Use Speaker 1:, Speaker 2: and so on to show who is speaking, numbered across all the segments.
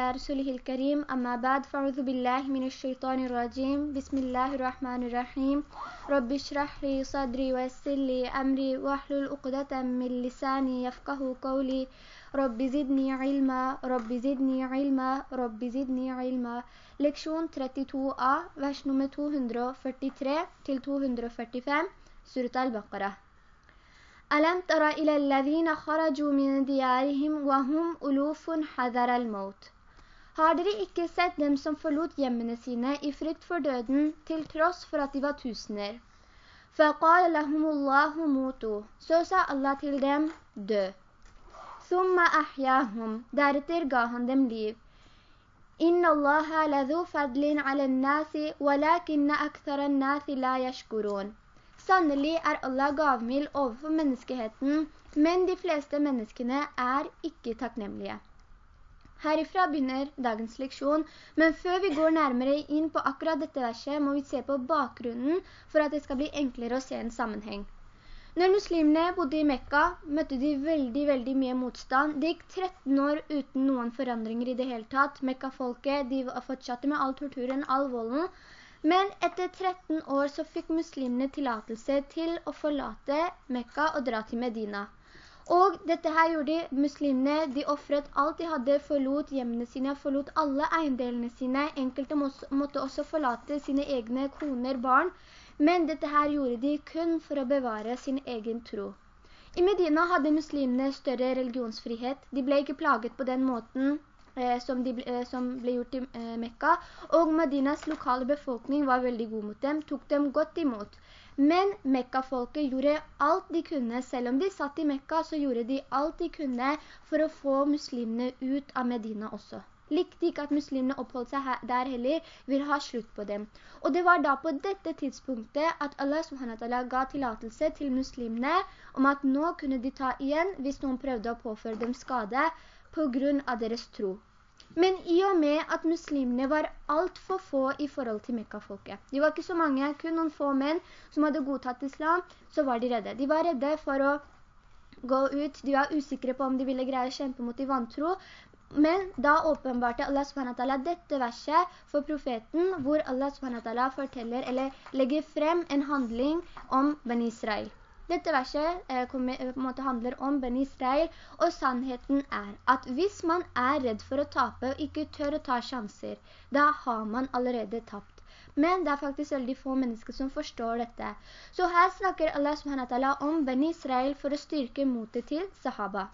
Speaker 1: على رسوله الكريم. أما بعد فأعوذ بالله من الشيطان الرجيم. بسم الله الرحمن الرحيم. رب اشرح لي صدري ويسر لي أمري واحلل عقدة من لساني يفقه قولي. رب زدني علما. رب زدني علما. رب زدني علما. Leksjon 32a, vers nummer 243 til 245, Surat al-Baqarah. ألم تر إلى الذين خرجوا من ديارهم وهم ألوف حذر الموت؟ Har dere ikke sett dem som forlot hjemmene sine i frykt for døden, til tross for at de var tusener? Så sa Allah til dem, dø. Thumma ahyahum. Deretter ga han dem liv. Inna allaha ladhu fadlin ala nasi, walakinna akthara nasi la yashkurun. Sannelig er Allah gavmild overfor menneskeheten, men de fleste menneskene er ikke takknemlige. Herifra begynner dagens leksjon, men før vi går nærmere inn på akkurat dette verset, må vi se på bakgrunnen for at det skal bli enklere å se en sammenheng. Når muslimene bodde i Mekka, møtte de veldig, veldig mye motstand. Det gikk 13 år uten noen forandringer i det hele tatt. Mekka-folket, de fortsatte med all torturen, all volden, men etter 13 år så fikk muslimene tilatelse til å forlate Mekka og dra til Medina. Og dette her gjorde de, muslimene, de offret alt de hadde, forlot hjemmene sine, forlot alle eiendelene sine. Enkelte måtte også forlate sine egne koner, barn. Men dette her gjorde de kun for å bevare sin egen tro. I Medina hadde muslimene større religionsfrihet. De ble ikke plaget på den måten Eh, som, de, eh, som, ble gjort i eh, Mekka, og Medinas lokale befolkning var veldig god mot dem, tok dem godt imot. Men Mekka-folket gjorde alt de kunne, selv om de satt i Mekka, så gjorde de alt de kunne for å få muslimene ut av Medina også. Likte ikke at muslimene oppholdt seg der heller, vil ha slutt på dem. Og det var da på dette tidspunktet at Allah SWT ga tilatelse til muslimene om at nå kunne de ta igjen hvis noen prøvde å påføre dem skade, på grunn av deres tro. Men i og med at muslimene var alt for få i forhold til Mekka-folket. De var ikke så mange, kun noen få menn som hadde godtatt islam, så var de redde. De var redde for å gå ut, de var usikre på om de ville greie å kjempe mot de vantro, men da åpenbarte Allah SWT dette verset for profeten, hvor Allah SWT forteller, eller legger frem en handling om Ben Israel. Dette verset eh, kommer, eh, på måte handler om Ben Israel, og sannheten er at hvis man er redd for å tape og ikke tør å ta sjanser, da har man allerede tapt. Men det er faktisk veldig få mennesker som forstår dette. Så her snakker Allah SWT om Ben Israel for å styrke motet til sahaba.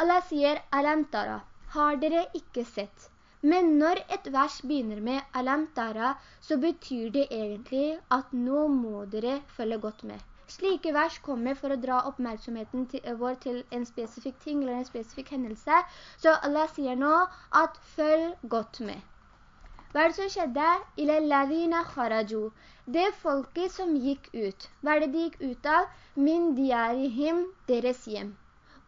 Speaker 1: Allah sier, Alam tara, har dere ikke sett? Men når et vers begynner med Alam tara, så betyr det egentlig at nå må dere følge godt med. Slike vers kommer for å dra oppmerksomheten til, eh, vår til en spesifikk ting eller en spesifikk hendelse. Så Allah sier nå at følg godt med. Hva er det som skjedde? «Ilalladina kharaju». Det folket som gikk ut. Hva er det de gikk ut av? «Min diarihim», deres hjem.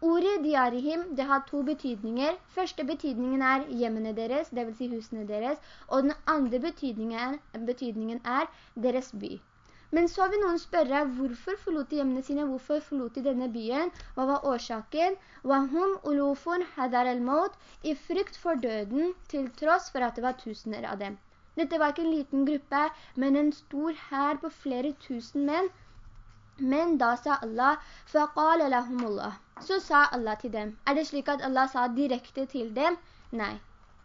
Speaker 1: Ordet diarihim, det har to betydninger. Første betydningen er hjemmene deres, det vil si husene deres, og den andre betydningen, betydningen er deres by. Men så vil noen spørre, hvorfor forlot de hjemmene sine? Hvorfor forlot de denne byen? Hva var årsaken? «Wahum ulufun hadar al-maut» i frykt for døden, til tross for at det var tusener av dem. Dette var ikke en liten gruppe, men en stor her på flere tusen menn. Men da sa Allah, «Faqala lahumullah». Så sa Allah til dem. Er det slik at Allah sa direkte til dem? Nei.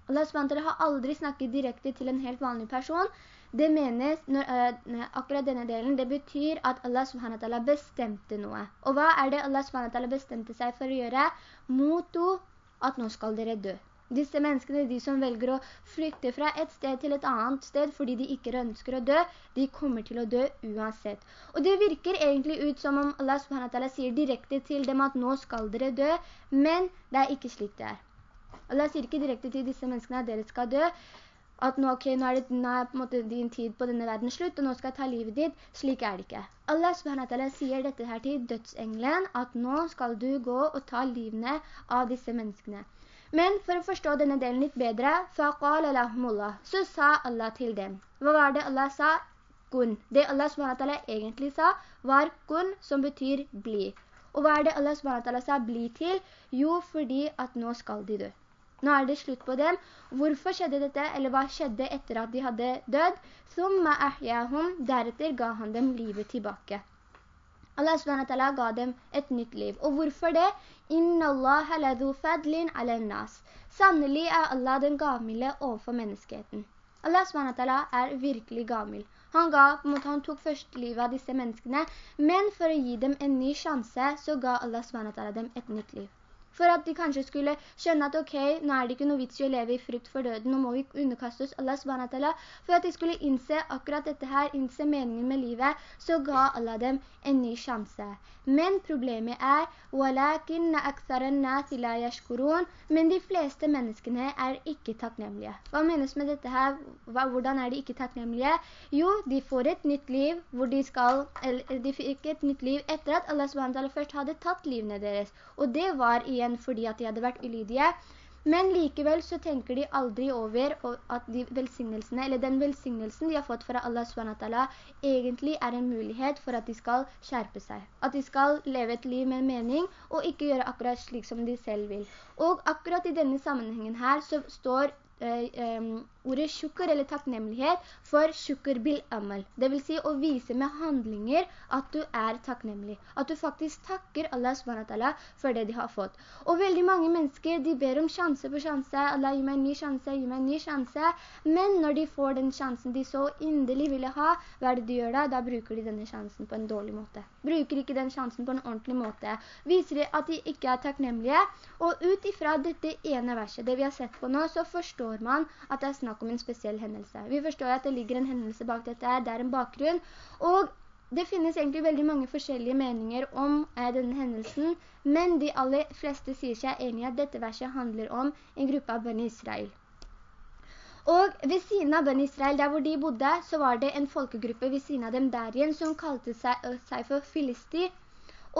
Speaker 1: Allah har aldri snakket direkte til en helt vanlig person, det menes, når, uh, akkurat denne delen, det betyr at Allah subhanahu bestemte noe. Og hva er det Allah subhanahu bestemte seg for å gjøre? Moto at nå skal dere dø. Disse menneskene, de som velger å flykte fra et sted til et annet sted fordi de ikke ønsker å dø, de kommer til å dø uansett. Og det virker egentlig ut som om Allah subhanahu sier direkte til dem at nå skal dere dø, men det er ikke slik det er. Allah sier ikke direkte til disse menneskene at dere skal dø, at nå, okay, nå er, det, nå er måte, din tid på denne verden slutt, og nå skal jeg ta livet ditt. Slik er det ikke. Allah subhanahu sier dette her til dødsengelen, at nå skal du gå og ta livene av disse menneskene. Men for å forstå denne delen litt bedre, så sa Allah til dem. Hva var det Allah sa? Kun. Det Allah subhanahu egentlig sa, var kun, som betyr bli. Og hva er det Allah subhanahu sa bli til? Jo, fordi at nå skal de dø. Nå er det slutt på dem. Hvorfor skjedde dette, eller hva skjedde etter at de hadde dødd? Thumma ahyahum, deretter ga han dem livet tilbake. Allah SWT ga dem et nytt liv. Og hvorfor det? Inna Allah ladhu fadlin ala nas. Sannelig er Allah den gamle overfor menneskeheten. Allah SWT er virkelig gavmild. Han, ga, han tok først livet av disse menneskene, men for å gi dem en ny sjanse, så ga Allah SWT dem et nytt liv. For at de kanskje skulle skjønne at ok, nå er det ikke noe vits i å leve i frykt for døden, nå må vi underkaste oss Allah SWT. For at de skulle innse akkurat dette her, innse meningen med livet, så ga Allah dem en ny sjanse. Men problemet er men de fleste menneskene er ikke takknemlige. Hva menes med dette her? Hvordan er de ikke takknemlige? Jo, de får et nytt liv hvor de skal, eller de fikk et nytt liv etter at Allah SWT først hadde tatt livene deres. Og det var igjen fordi at de hadde vært ulydige. Men likevel så tenker de aldri over at de velsignelsene, eller den velsignelsen de har fått fra Allah SWT, egentlig er en mulighet for at de skal skjerpe seg. At de skal leve et liv med mening, og ikke gjøre akkurat slik som de selv vil. Og akkurat i denne sammenhengen her så står eh, ordet sjukker eller takknemlighet for sjukker bil amal. Det vil si å vise med handlinger at du er takknemlig. At du faktisk takker Allah SWT for det de har fått. Og veldig mange mennesker, de ber om sjanse på sjanse. Allah, gi meg en ny sjanse, gi meg en ny sjanse. Men når de får den sjansen de så indelig ville ha, hva er det de gjør da? Da bruker de denne sjansen på en dårlig måte. Bruker ikke den sjansen på en ordentlig måte. Viser de at de ikke er takknemlige. Og ut ifra dette ene verset, det vi har sett på nå, så forstår man at det er snakk om en spesiell hendelse. Vi forstår at det ligger en hendelse bak dette her, det er en bakgrunn, og det finnes egentlig veldig mange forskjellige meninger om eh, denne hendelsen, men de aller fleste sier seg enige at dette verset handler om en gruppe av Bani Israel. Og ved siden av Bani Israel, der hvor de bodde, så var det en folkegruppe ved siden av dem der igjen, som kalte seg, seg for filister.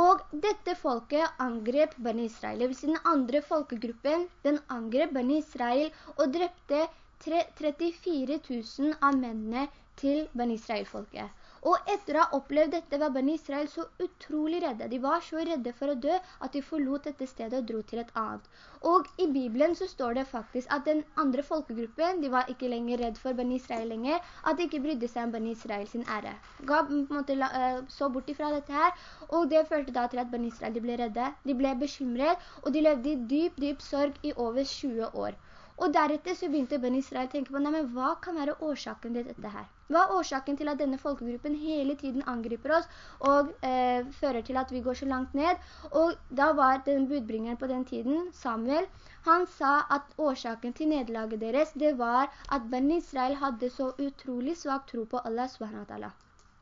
Speaker 1: og dette folket angrep Bani Israel. Det vil si den andre folkegruppen, den angrep Bani Israel og drepte 34 000 av mennene til Bani Israel-folket. Og etter å ha opplevd dette var Ben Israel så utrolig redde. De var så redde for å dø at de forlot dette stedet og dro til et annet. Og i Bibelen så står det faktisk at den andre folkegruppen, de var ikke lenger redd for Ben Israel lenger, at de ikke brydde seg om Ben Israel sin ære. Gab måte, eh, så bort ifra dette her, og det førte da til at Ben Israel ble redde. De ble bekymret, og de levde i dyp, dyp sorg i over 20 år. Og deretter så begynte Ben Israel å tenke på, nei, men hva kan være årsaken til dette her? Hva er årsaken til at denne folkegruppen hele tiden angriper oss og eh, fører til at vi går så langt ned? Og da var den budbringeren på den tiden, Samuel, han sa at årsaken til nedlaget deres, det var at Ben Israel hadde så utrolig svak tro på Allah SWT.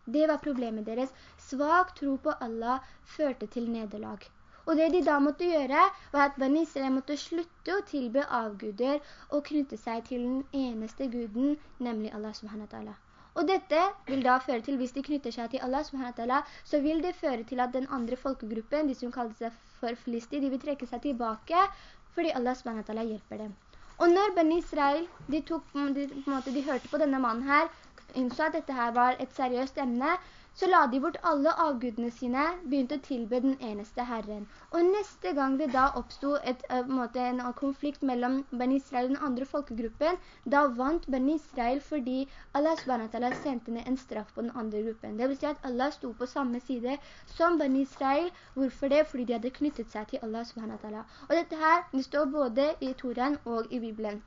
Speaker 1: Det var problemet deres. Svak tro på Allah førte til nederlag. Og det de da måtte gjøre, var at Bani Israel måtte slutte å tilbe avguder og knytte seg til den eneste guden, nemlig Allah subhanahu Og dette vil da føre til, hvis de knytter seg til Allah subhanahu så vil det føre til at den andre folkegruppen, de som kaller seg for flisti, de vil trekke seg tilbake fordi Allah subhanahu hjelper dem. Og når Bani Israel, de, tok, de, på måte, de hørte på denne mannen her, innså at dette her var et seriøst emne, så la de bort alle avgudene sine, begynte å tilbe den eneste Herren. Og neste gang det da oppstod et, uh, måte, en konflikt mellom Ben Israel og den andre folkegruppen, da vant Ben Israel fordi Allah SWT sendte ned en straff på den andre gruppen. Det vil si at Allah sto på samme side som Ben Israel. Hvorfor det? Fordi de hadde knyttet seg til Allah SWT. Og dette her, det står både i Toran og i Bibelen.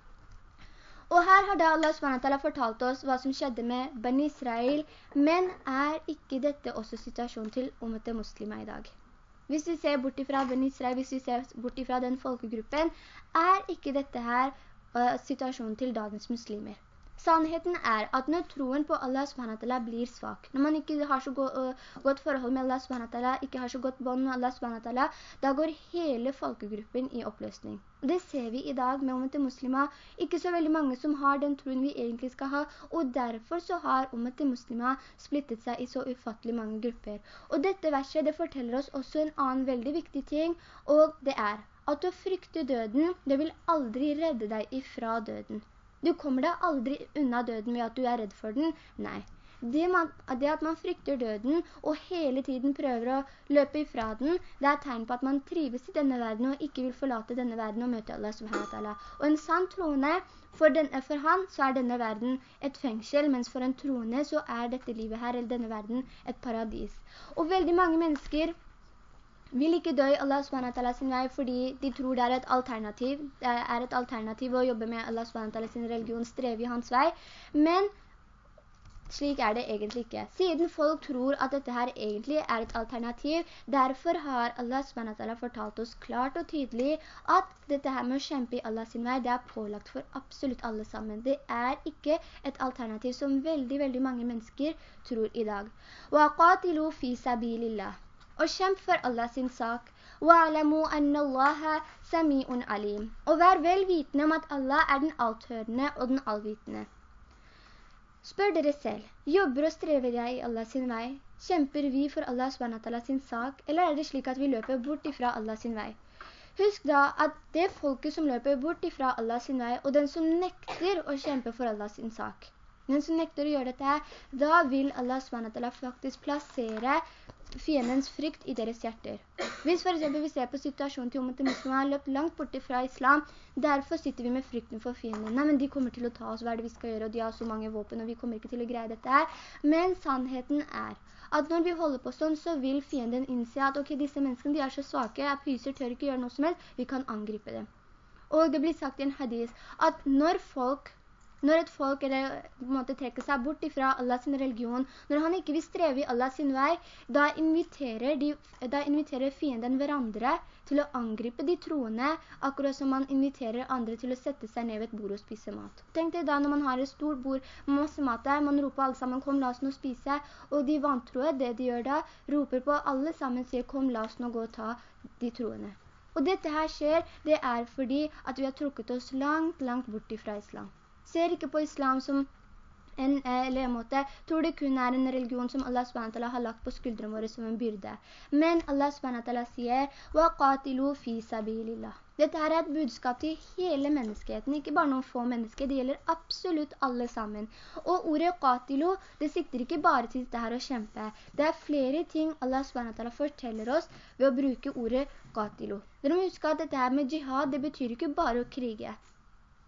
Speaker 1: Og her har da Allah SWT fortalt oss hva som skjedde med Ben Israel, men er ikke dette også situasjonen til ummete muslimer i dag? Hvis vi ser bort ifra Ben Israel, hvis vi ser bort ifra den folkegruppen, er ikke dette her uh, situasjonen til dagens muslimer? Sannheten er at når troen på Allah SWT blir svak, når man ikke har så godt forhold med Allah SWT, ikke har så godt bånd med Allah SWT, da går hele folkegruppen i oppløsning. Det ser vi i dag med omvendt muslimer. Ikke så veldig mange som har den troen vi egentlig skal ha, og derfor så har omvendt muslimer splittet seg i så ufattelig mange grupper. Og dette verset, det forteller oss også en annen veldig viktig ting, og det er at å frykte døden, det vil aldri redde deg ifra døden. Du kommer deg aldri unna døden ved at du er redd for den. Nei. Det, man, det, at man frykter døden og hele tiden prøver å løpe ifra den, det er tegn på at man trives i denne verden og ikke vil forlate denne verden og møte Allah subhanahu wa. Og en sann troende, for, den, for, han så er denne verden et fengsel, mens for en troende så er dette livet her, eller denne verden, et paradis. Og veldig mange mennesker vil ikke dø i Allah SWT sin vei fordi de tror det er et alternativ. Det er et alternativ å jobbe med Allah SWT sin religion, streve i hans vei. Men slik er det egentlig ikke. Siden folk tror at dette her egentlig er et alternativ, derfor har Allah SWT fortalt oss klart og tydelig at dette her med å kjempe i Allah sin vei, det er pålagt for absolutt alle sammen. Det er ikke et alternativ som veldig, veldig mange mennesker tror i dag. وَقَاتِلُوا فِي سَبِيلِ اللَّهِ og kjemp for Allah sin sak. وَعْلَمُوا أَنَّ اللَّهَ سَمِيءٌ عَلِيمٌ Og vær vel vitende om at Allah er den althørende og den allvitende. Spør dere selv, jobber og strever jeg i Allah sin vei? Kjemper vi for Allah SWT sin sak, eller er det slik at vi løper bort ifra Allah sin vei? Husk da at det folket som løper bort ifra Allah sin vei, og den som nekter å kjempe for Allah sin sak, den som nekter å gjøre dette, da vil Allah SWT faktisk plassere fiendens frykt i deres hjerter. Hvis for eksempel vi ser på situasjonen til Ummet muslimer har løpt langt borte fra islam, derfor sitter vi med frykten for fiendene. Nei, men de kommer til å ta oss, hva det vi skal gjøre, og de har så mange våpen, og vi kommer ikke til å greie dette her. Men sannheten er at når vi holder på sånn, så vil fienden innse at ok, disse menneskene de er så svake, er pyser, tør ikke gjøre noe som helst, vi kan angripe dem. Og det blir sagt i en hadis at når folk når et folk eller, måte, trekker seg bort fra Allahs religion, når han ikke vil streve i Allahs vei, da inviterer, de, da inviterer fienden hverandre til å angripe de troende, akkurat som man inviterer andre til å sette seg ned ved et bord og spise mat. Tenk deg da når man har et stort bord med masse mat der, man roper alle sammen, kom la oss nå spise, og de vantroer det de gjør da, roper på alle sammen, sier, kom la oss nå gå og ta de troende. Og dette her skjer, det er fordi at vi har trukket oss langt, langt bort fra islam ser ikke på islam som en eh, levemåte, tror det kun er en religion som Allah SWT har lagt på skuldrene våre som en byrde. Men Allah SWT sier «Wa fi sabilillah». Dette her er et budskap til hele menneskeheten, ikke bare noen få mennesker, det gjelder absolutt alle sammen. Og ordet qatilo, det sikter ikke bare til dette her å kjempe. Det er flere ting Allah SWT forteller oss ved å bruke ordet qatilo. Dere må huske at dette her med jihad, det betyr ikke bare å krige.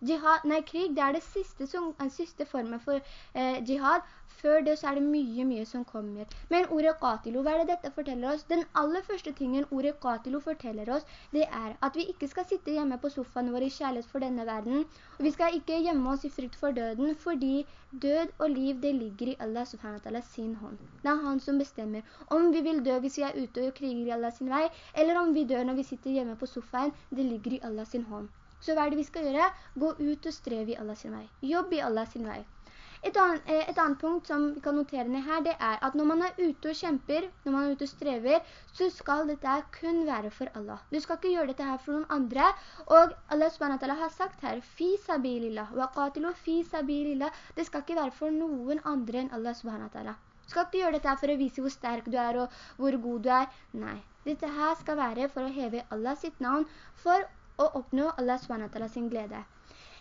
Speaker 1: Jihad, nei, krig, det er det siste, som, den siste formen for eh, jihad. Før det så er det mye, mye som kommer. Men ordet qatilo, hva er det dette forteller oss? Den aller første tingen ordet qatilo forteller oss, det er at vi ikke skal sitte hjemme på sofaen vår i kjærlighet for denne verden. Og vi skal ikke gjemme oss i frykt for døden, fordi død og liv, det ligger i Allah subhanahu sin hånd. Det er han som bestemmer om vi vil dø hvis vi er ute og kriger i Allah sin vei, eller om vi dør når vi sitter hjemme på sofaen, det ligger i Allah sin hånd. Så hva er det vi skal gjøre? Gå ut og strev i Allah sin vei. Jobb i Allah sin vei. Et annet, eh, et annet, punkt som vi kan notere ned her, det er at når man er ute og kjemper, når man er ute og strever, så skal dette kun være for Allah. Du skal ikke gjøre dette her for noen andre. Og Allah SWT har sagt her, fi sabilillah, wa qatilu fi sabilillah. Det skal ikke være for noen andre enn Allah SWT. Du skal ikke gjøre dette her for å vise hvor sterk du er og hvor god du er. Nei, dette her skal være for å heve Allah sitt navn, for og oppnå Allah SWT sin glede.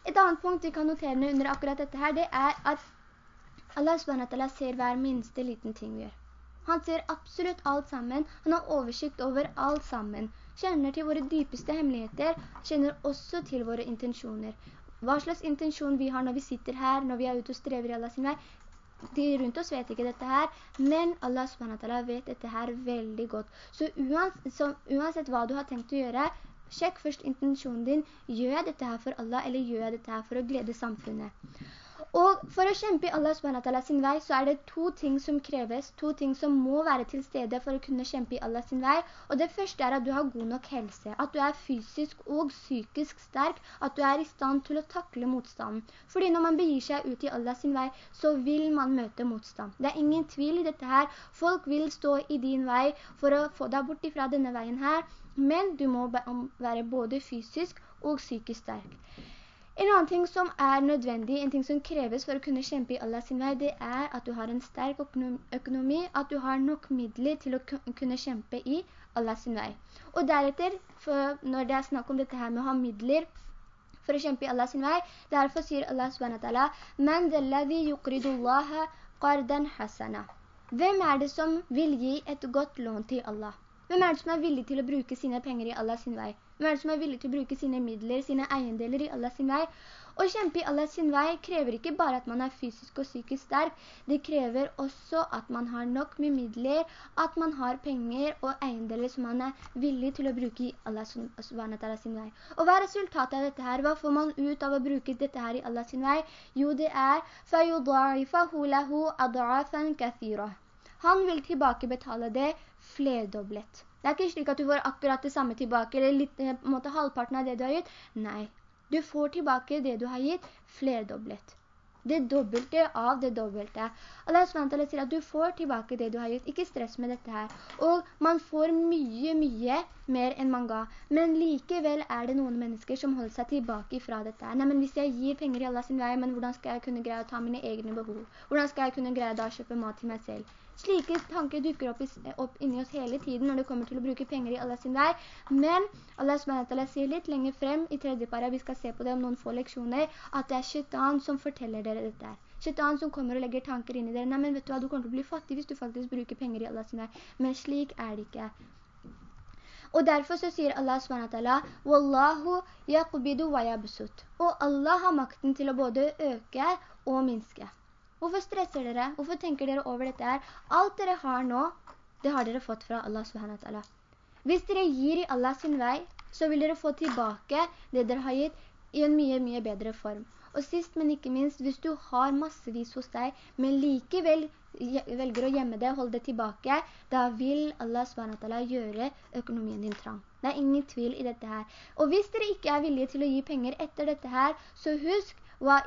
Speaker 1: Et annet punkt vi kan notere under akkurat dette her, det er at Allah SWT ser hver minste liten ting vi gjør. Han ser absolutt alt sammen. Han har oversikt over alt sammen. Kjenner til våre dypeste hemmeligheter. Kjenner også til våre intensjoner. Hva slags intensjon vi har når vi sitter her, når vi er ute og strever i Allah sin vei. De rundt oss vet ikke dette her, men Allah SWT vet dette her veldig godt. Så uansett, så uansett hva du har tenkt å gjøre, Sjekk først intensjonen din. Gjør jeg dette her for Allah, eller gjør jeg dette her for å glede samfunnet? Og for å kjempe i Allah SWT sin vei, så er det to ting som kreves, to ting som må være til stede for å kunne kjempe i Allah sin vei. Og det første er at du har god nok helse, at du er fysisk og psykisk sterk, at du er i stand til å takle motstanden. Fordi når man begir seg ut i Allah sin vei, så vil man møte motstand. Det er ingen tvil i dette her. Folk vil stå i din vei for å få deg bort ifra denne veien her, men du må være både fysisk og psykisk sterk. En annen ting som er nødvendig, en ting som kreves for å kunne kjempe i Allahs vei, det er at du har en sterk økonomi, at du har nok midler til å kunne kjempe i Allahs vei. Og deretter, når det er snakk om dette her med å ha midler for å kjempe i Allahs vei, derfor sier Allah subhanahu «Men delladhi yukridullaha qardan hasana. Hvem er det som vil gi et godt lån til Allah? Hvem er det som er villig til å bruke sine penger i Allah sin vei? Hvem er det som er villig til å bruke sine midler, sine eiendeler i Allah sin vei? Å kjempe i Allah sin vei krever ikke bare at man er fysisk og psykisk sterk, det krever også at man har nok med midler, at man har penger og eiendeler som man er villig til å bruke i Allah sin vei. Og hva er resultatet av dette her? Hva får man ut av å bruke dette her i Allah sin vei? Jo, det er فَيُضَعِفَهُ لَهُ أَضْعَفًا كَثِيرًا Han vil tilbakebetale det flerdoblet. Det er ikke slik at du får akkurat det samme tilbake, eller litt, på en måte halvparten av det du har gitt. Nei, du får tilbake det du har gitt flerdoblet. Det dobbelte av det dobbelte. Allah SWT sier at du får tilbake det du har gitt. Ikke stress med dette her. Og man får mye, mye mer enn man ga. Men likevel er det noen mennesker som holder seg tilbake fra dette. Nei, men hvis jeg gir penger i Allah sin vei, men hvordan skal jeg kunne greie å ta mine egne behov? Hvordan skal jeg kunne greie å kjøpe mat til meg selv? Slike tanker dukker opp, opp inni oss hele tiden når det kommer til å bruke penger i Allah sin vei. Men Allah sier litt lenger frem i tredje para, vi skal se på det om noen få leksjoner, at det er shaitan som forteller dere dette her. Shaitan som kommer og legger tanker inn i dere. Nei, men vet du hva, du kommer til å bli fattig hvis du faktisk bruker penger i Allah sin vei. Men slik er det ikke. Og derfor så sier Allah SWT, Wallahu yaqbidu wa yabsut. Og Allah har makten til å både øke og minske. Hvorfor stresser dere? Hvorfor tenker dere over dette her? Alt dere har nå, det har dere fått fra Allah subhanahu Hvis dere gir i Allah sin vei, så vil dere få tilbake det dere har gitt i en mye, mye bedre form. Og sist, men ikke minst, hvis du har massevis hos deg, men likevel velger å gjemme det, holde det tilbake, da vil Allah SWT gjøre økonomien din trang. Det er ingen tvil i dette her. Og hvis dere ikke er villige til å gi penger etter dette her, så husk og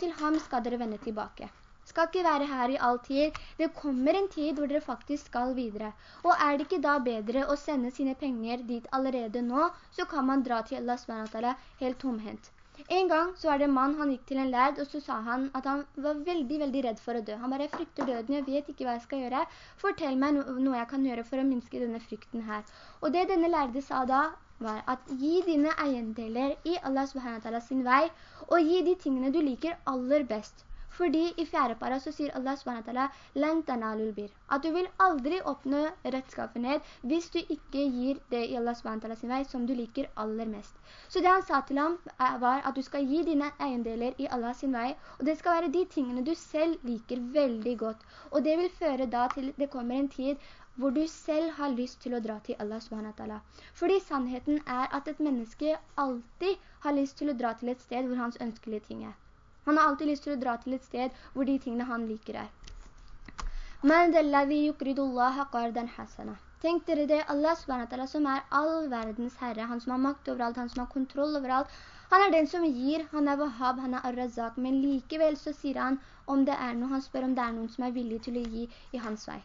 Speaker 1: til ham skal dere vende tilbake. Skal ikke være her i all tid. Det kommer en tid hvor dere faktisk skal videre. Og er det ikke da bedre å sende sine penger dit allerede nå, så kan man dra til Allah SWT helt tomhent. En gang så var det en mann, han gikk til en lærd, og så sa han at han var veldig, veldig redd for å dø. Han bare frykter døden, jeg vet ikke hva jeg skal gjøre. Fortell meg noe jeg kan gjøre for å minske denne frykten her. Og det denne lærde sa da, var at gi dine eiendeler i Allah subhanahu sin vei, og gi de tingene du liker aller best. Fordi i fjerde para så sier Allah subhanahu at du vil aldri oppnå rettskaffenhet hvis du ikke gir det i Allah subhanahu sin vei som du liker aller mest. Så det han sa til ham var at du skal gi dine eiendeler i Allah sin vei, og det skal være de tingene du selv liker veldig godt. Og det vil føre da til det kommer en tid hvor du selv har lyst til å dra til Allah SWT. Fordi sannheten er at et menneske alltid har lyst til å dra til et sted hvor hans ønskelige ting er. Han har alltid lyst til å dra til et sted hvor de tingene han liker er. Tenk dere det, Allah SWT som er all verdens herre, han som har makt overalt, han som har kontroll overalt, han er den som gir, han er wahab, han er ar-razak, men likevel så sier han om det er noe, han spør om det er noen som er villig til å gi i hans vei.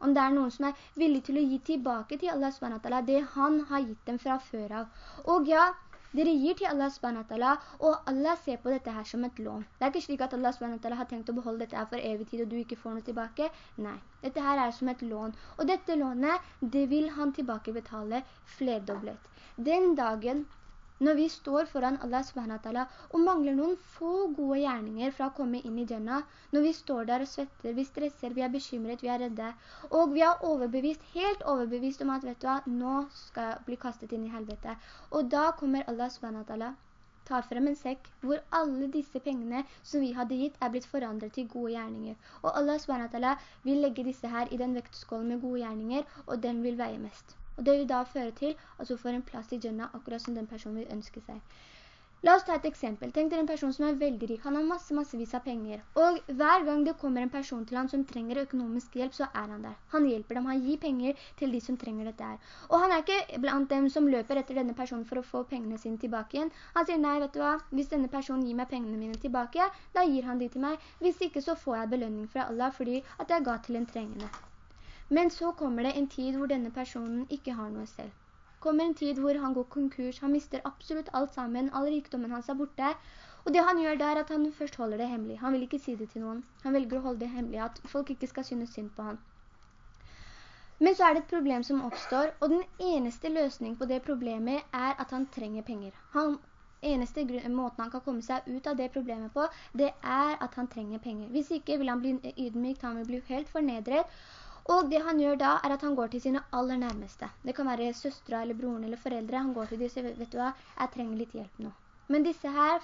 Speaker 1: Om det er noen som er villig til å gi tilbake til Allah SWT, det han har gitt dem fra før av. Og ja, dere gir til Allah SWT, og Allah ser på dette her som et lån. Det er ikke slik at Allah SWT har tenkt å beholde dette her for evig tid, og du ikke får noe tilbake. Nei, dette her er som et lån. Og dette lånet, det vil han tilbakebetale flerdoblet. Den dagen når vi står foran Allah subhanahu og mangler noen få gode gjerninger fra å komme inn i Jannah, når vi står der og svetter, vi stresser, vi er bekymret, vi er redde, og vi er overbevist, helt overbevist om at, vet du hva, nå skal jeg bli kastet inn i helvete. Og da kommer Allah subhanahu tar frem en sekk hvor alle disse pengene som vi hadde gitt er blitt forandret til gode gjerninger. Og Allah subhanahu vil legge disse her i den vektskålen med gode gjerninger, og den vil veie mest. Og det vil da føre til at hun får en plass i Jannah akkurat som den personen vil ønske seg. La oss ta et eksempel. Tenk til en person som er veldig rik. Han har masse, massevis av penger. Og hver gang det kommer en person til han som trenger økonomisk hjelp, så er han der. Han hjelper dem. Han gir penger til de som trenger dette her. Og han er ikke blant dem som løper etter denne personen for å få pengene sine tilbake igjen. Han sier, nei, vet du hva? Hvis denne personen gir meg pengene mine tilbake, da gir han de til meg. Hvis ikke, så får jeg belønning fra Allah fordi at jeg ga til en trengende. Men så kommer det en tid hvor denne personen ikke har noe selv. Kommer en tid hvor han går konkurs, han mister absolutt alt sammen, all rikdommen hans er borte. Og det han gjør der er at han først holder det hemmelig. Han vil ikke si det til noen. Han velger å holde det hemmelig, at folk ikke skal synes synd på han. Men så er det et problem som oppstår, og den eneste løsningen på det problemet er at han trenger penger. Han Eneste måten han kan komme seg ut av det problemet på, det er at han trenger penger. Hvis ikke vil han bli ydmykt, han vil bli helt fornedret, og det han gjør da er at han går til sine aller nærmeste. Det kan være søstre eller broren eller foreldre. Han går til dem og sier, vet du hva, jeg trenger litt hjelp nå. Men disse her,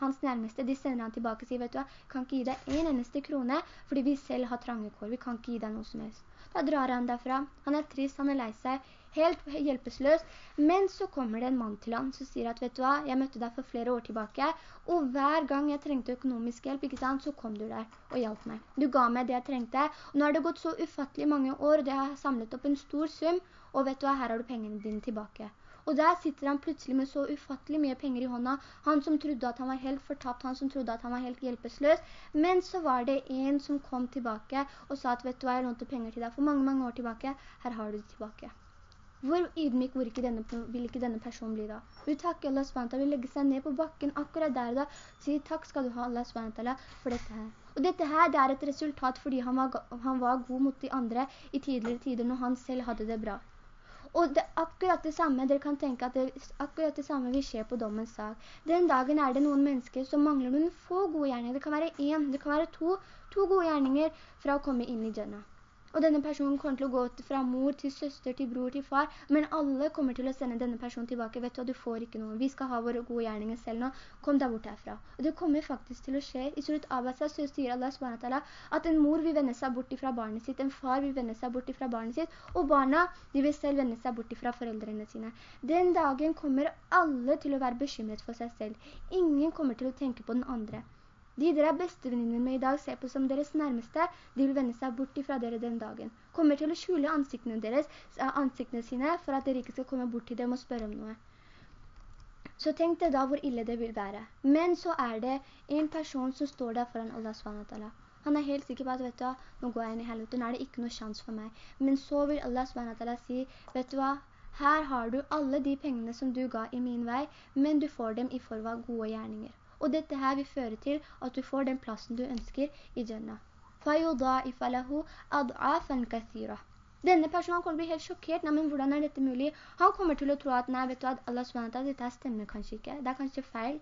Speaker 1: hans nærmeste, de sender han tilbake og sier, vet du hva, kan ikke gi deg en eneste krone, fordi vi selv har trange kår, vi kan ikke gi deg noe som helst. Da drar han derfra, han er trist, han er lei seg, helt hjelpesløs. men så kommer det en mann til han som sier at, vet du hva, jeg møtte deg for flere år tilbake, og hver gang jeg trengte økonomisk hjelp, ikke sant, så kom du der og hjalp meg. Du ga meg det jeg trengte, og nå har det gått så ufattelig mange år, og det har samlet opp en stor sum, og vet du hva, her har du pengene dine tilbake. Og der sitter han plutselig med så ufattelig mye penger i hånda. Han som trodde at han var helt fortapt, han som trodde at han var helt hjelpesløs. Men så var det en som kom tilbake og sa at vet du hva, jeg lånte penger til deg for mange, mange år tilbake. Her har du det tilbake. Hvor ydmyk ikke denne, vil ikke denne personen bli da? Vi takker Allah SWT, vil legge seg ned på bakken akkurat der da, si takk skal du ha Allah SWT for dette her. Og dette her, det er et resultat fordi han var, han var god mot de andre i tidligere tider når han selv hadde det bra. Og det akkurat det samme, dere kan tenke at det akkurat det samme vil skje på dommens sak. Den dagen er det noen mennesker som mangler noen få gode gjerninger. Det kan være en, det kan være to, to gode gjerninger fra å komme inn i Jannah. Og denne personen kommer til å gå fra mor til søster, til bror, til far. Men alle kommer til å sende denne personen tilbake. Vet du hva, du får ikke noe. Vi skal ha våre gode gjerninger selv nå. Kom deg bort herfra. Og det kommer faktisk til å skje. I surat Abasa så sier Allah SWT at en mor vil vende seg bort fra barnet sitt. En far vil vende seg bort fra barnet sitt. Og barna, de vil selv vende seg bort fra foreldrene sine. Den dagen kommer alle til å være bekymret for seg selv. Ingen kommer til å tenke på den andre. De dere er bestevenninner med i dag ser på som deres nærmeste, de vil vende seg bort fra dere den dagen. Kommer til å skjule ansiktene deres, ansiktene sine, for at dere ikke skal komme bort til dem og spørre om noe. Så tenk deg da hvor ille det vil være. Men så er det en person som står der foran Allah SWT. Han er helt sikker på at, vet du hva, nå går jeg inn i helvete, nå er det ikke noe sjans for meg. Men så vil Allah SWT si, vet du hva, her har du alle de pengene som du ga i min vei, men du får dem i form av gode gjerninger. Og dette her vil føre til at du får den plassen du ønsker i Jannah. فَيُضَاعِفَ لَهُ أَضْعَافًا كَثِيرًا Denne personen kommer til å bli helt sjokkert. Nei, men hvordan er dette mulig? Han kommer til å tro at, nei, vet du at Allah SWT, dette stemmer kanskje ikke. Det er kanskje feil.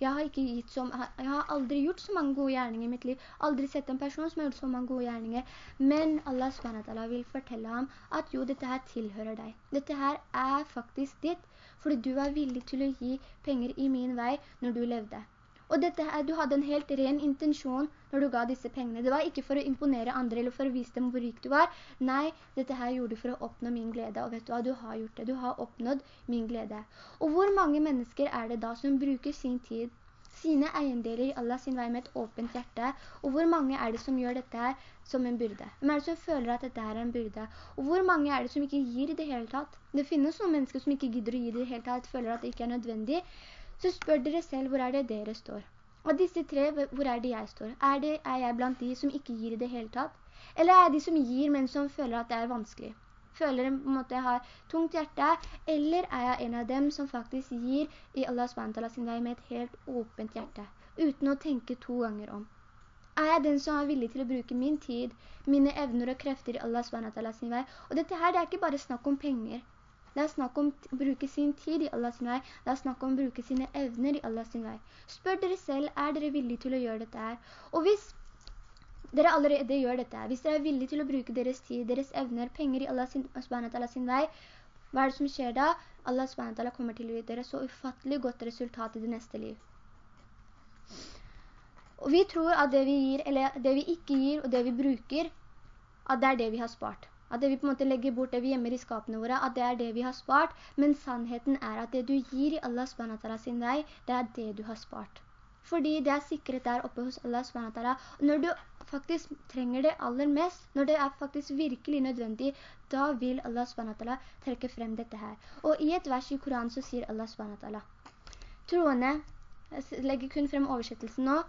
Speaker 1: Jeg har, så, jeg har aldri gjort så mange gode gjerninger i mitt liv. Aldri sett en person som har gjort så mange gode gjerninger. Men Allah SWT vil fortelle ham at jo, dette her tilhører deg. Dette her er faktisk ditt fordi du var villig til å gi penger i min vei når du levde. Og her, du hadde en helt ren intensjon når du ga disse pengene. Det var ikke for å imponere andre eller for å vise dem hvor rik du var. Nei, dette her gjorde du for å oppnå min glede. Og vet du hva, du har gjort det. Du har oppnådd min glede. Og hvor mange mennesker er det da som bruker sin tid sine eiendeler i Allah sin vei med et åpent hjerte. Og hvor mange er det som gjør dette her som en byrde? Hvem er det som føler at dette her er en byrde? Og hvor mange er det som ikke gir i det hele tatt? Det finnes noen mennesker som ikke gidder å gi det hele tatt, føler at det ikke er nødvendig. Så spør dere selv, hvor er det dere står? Og disse tre, hvor er det jeg står? Er, det, er jeg blant de som ikke gir i det hele tatt? Eller er jeg de som gir, men som føler at det er vanskelig? føler en, på en måte har tungt hjerte, eller er jeg en av dem som faktisk gir i Allah SWT sin vei med et helt åpent hjerte, uten å tenke to ganger om. Er jeg den som er villig til å bruke min tid, mine evner og krefter i Allah SWT sin vei? Og dette her, det er ikke bare snakk om penger. Det er snakk om å bruke sin tid i Allahs vei. Det er snakk om å bruke sine evner i Allahs vei. Spør dere selv, er dere villige til å gjøre dette her? Og hvis dere allerede gjør dette. Hvis dere er villige til å bruke deres tid, deres evner, penger i Allah sin, sin vei, hva er det som skjer da? Allah SWT kommer til å gi dere så ufattelig godt resultat i det neste liv. Og vi tror at det vi gir, eller det vi ikke gir, og det vi bruker, at det er det vi har spart. At det vi på en måte legger bort, det vi gjemmer i skapene våre, at det er det vi har spart. Men sannheten er at det du gir i Allah SWT sin vei, det er det du har spart. Fordi det er sikret der oppe hos Allah SWT. Når du faktisk trenger det aller mest, når det er faktisk virkelig nødvendig, da vil Allah SWT trekke frem dette her. Og i et vers i Koranen så sier Allah SWT, troende, jeg legger kun frem oversettelsen nå,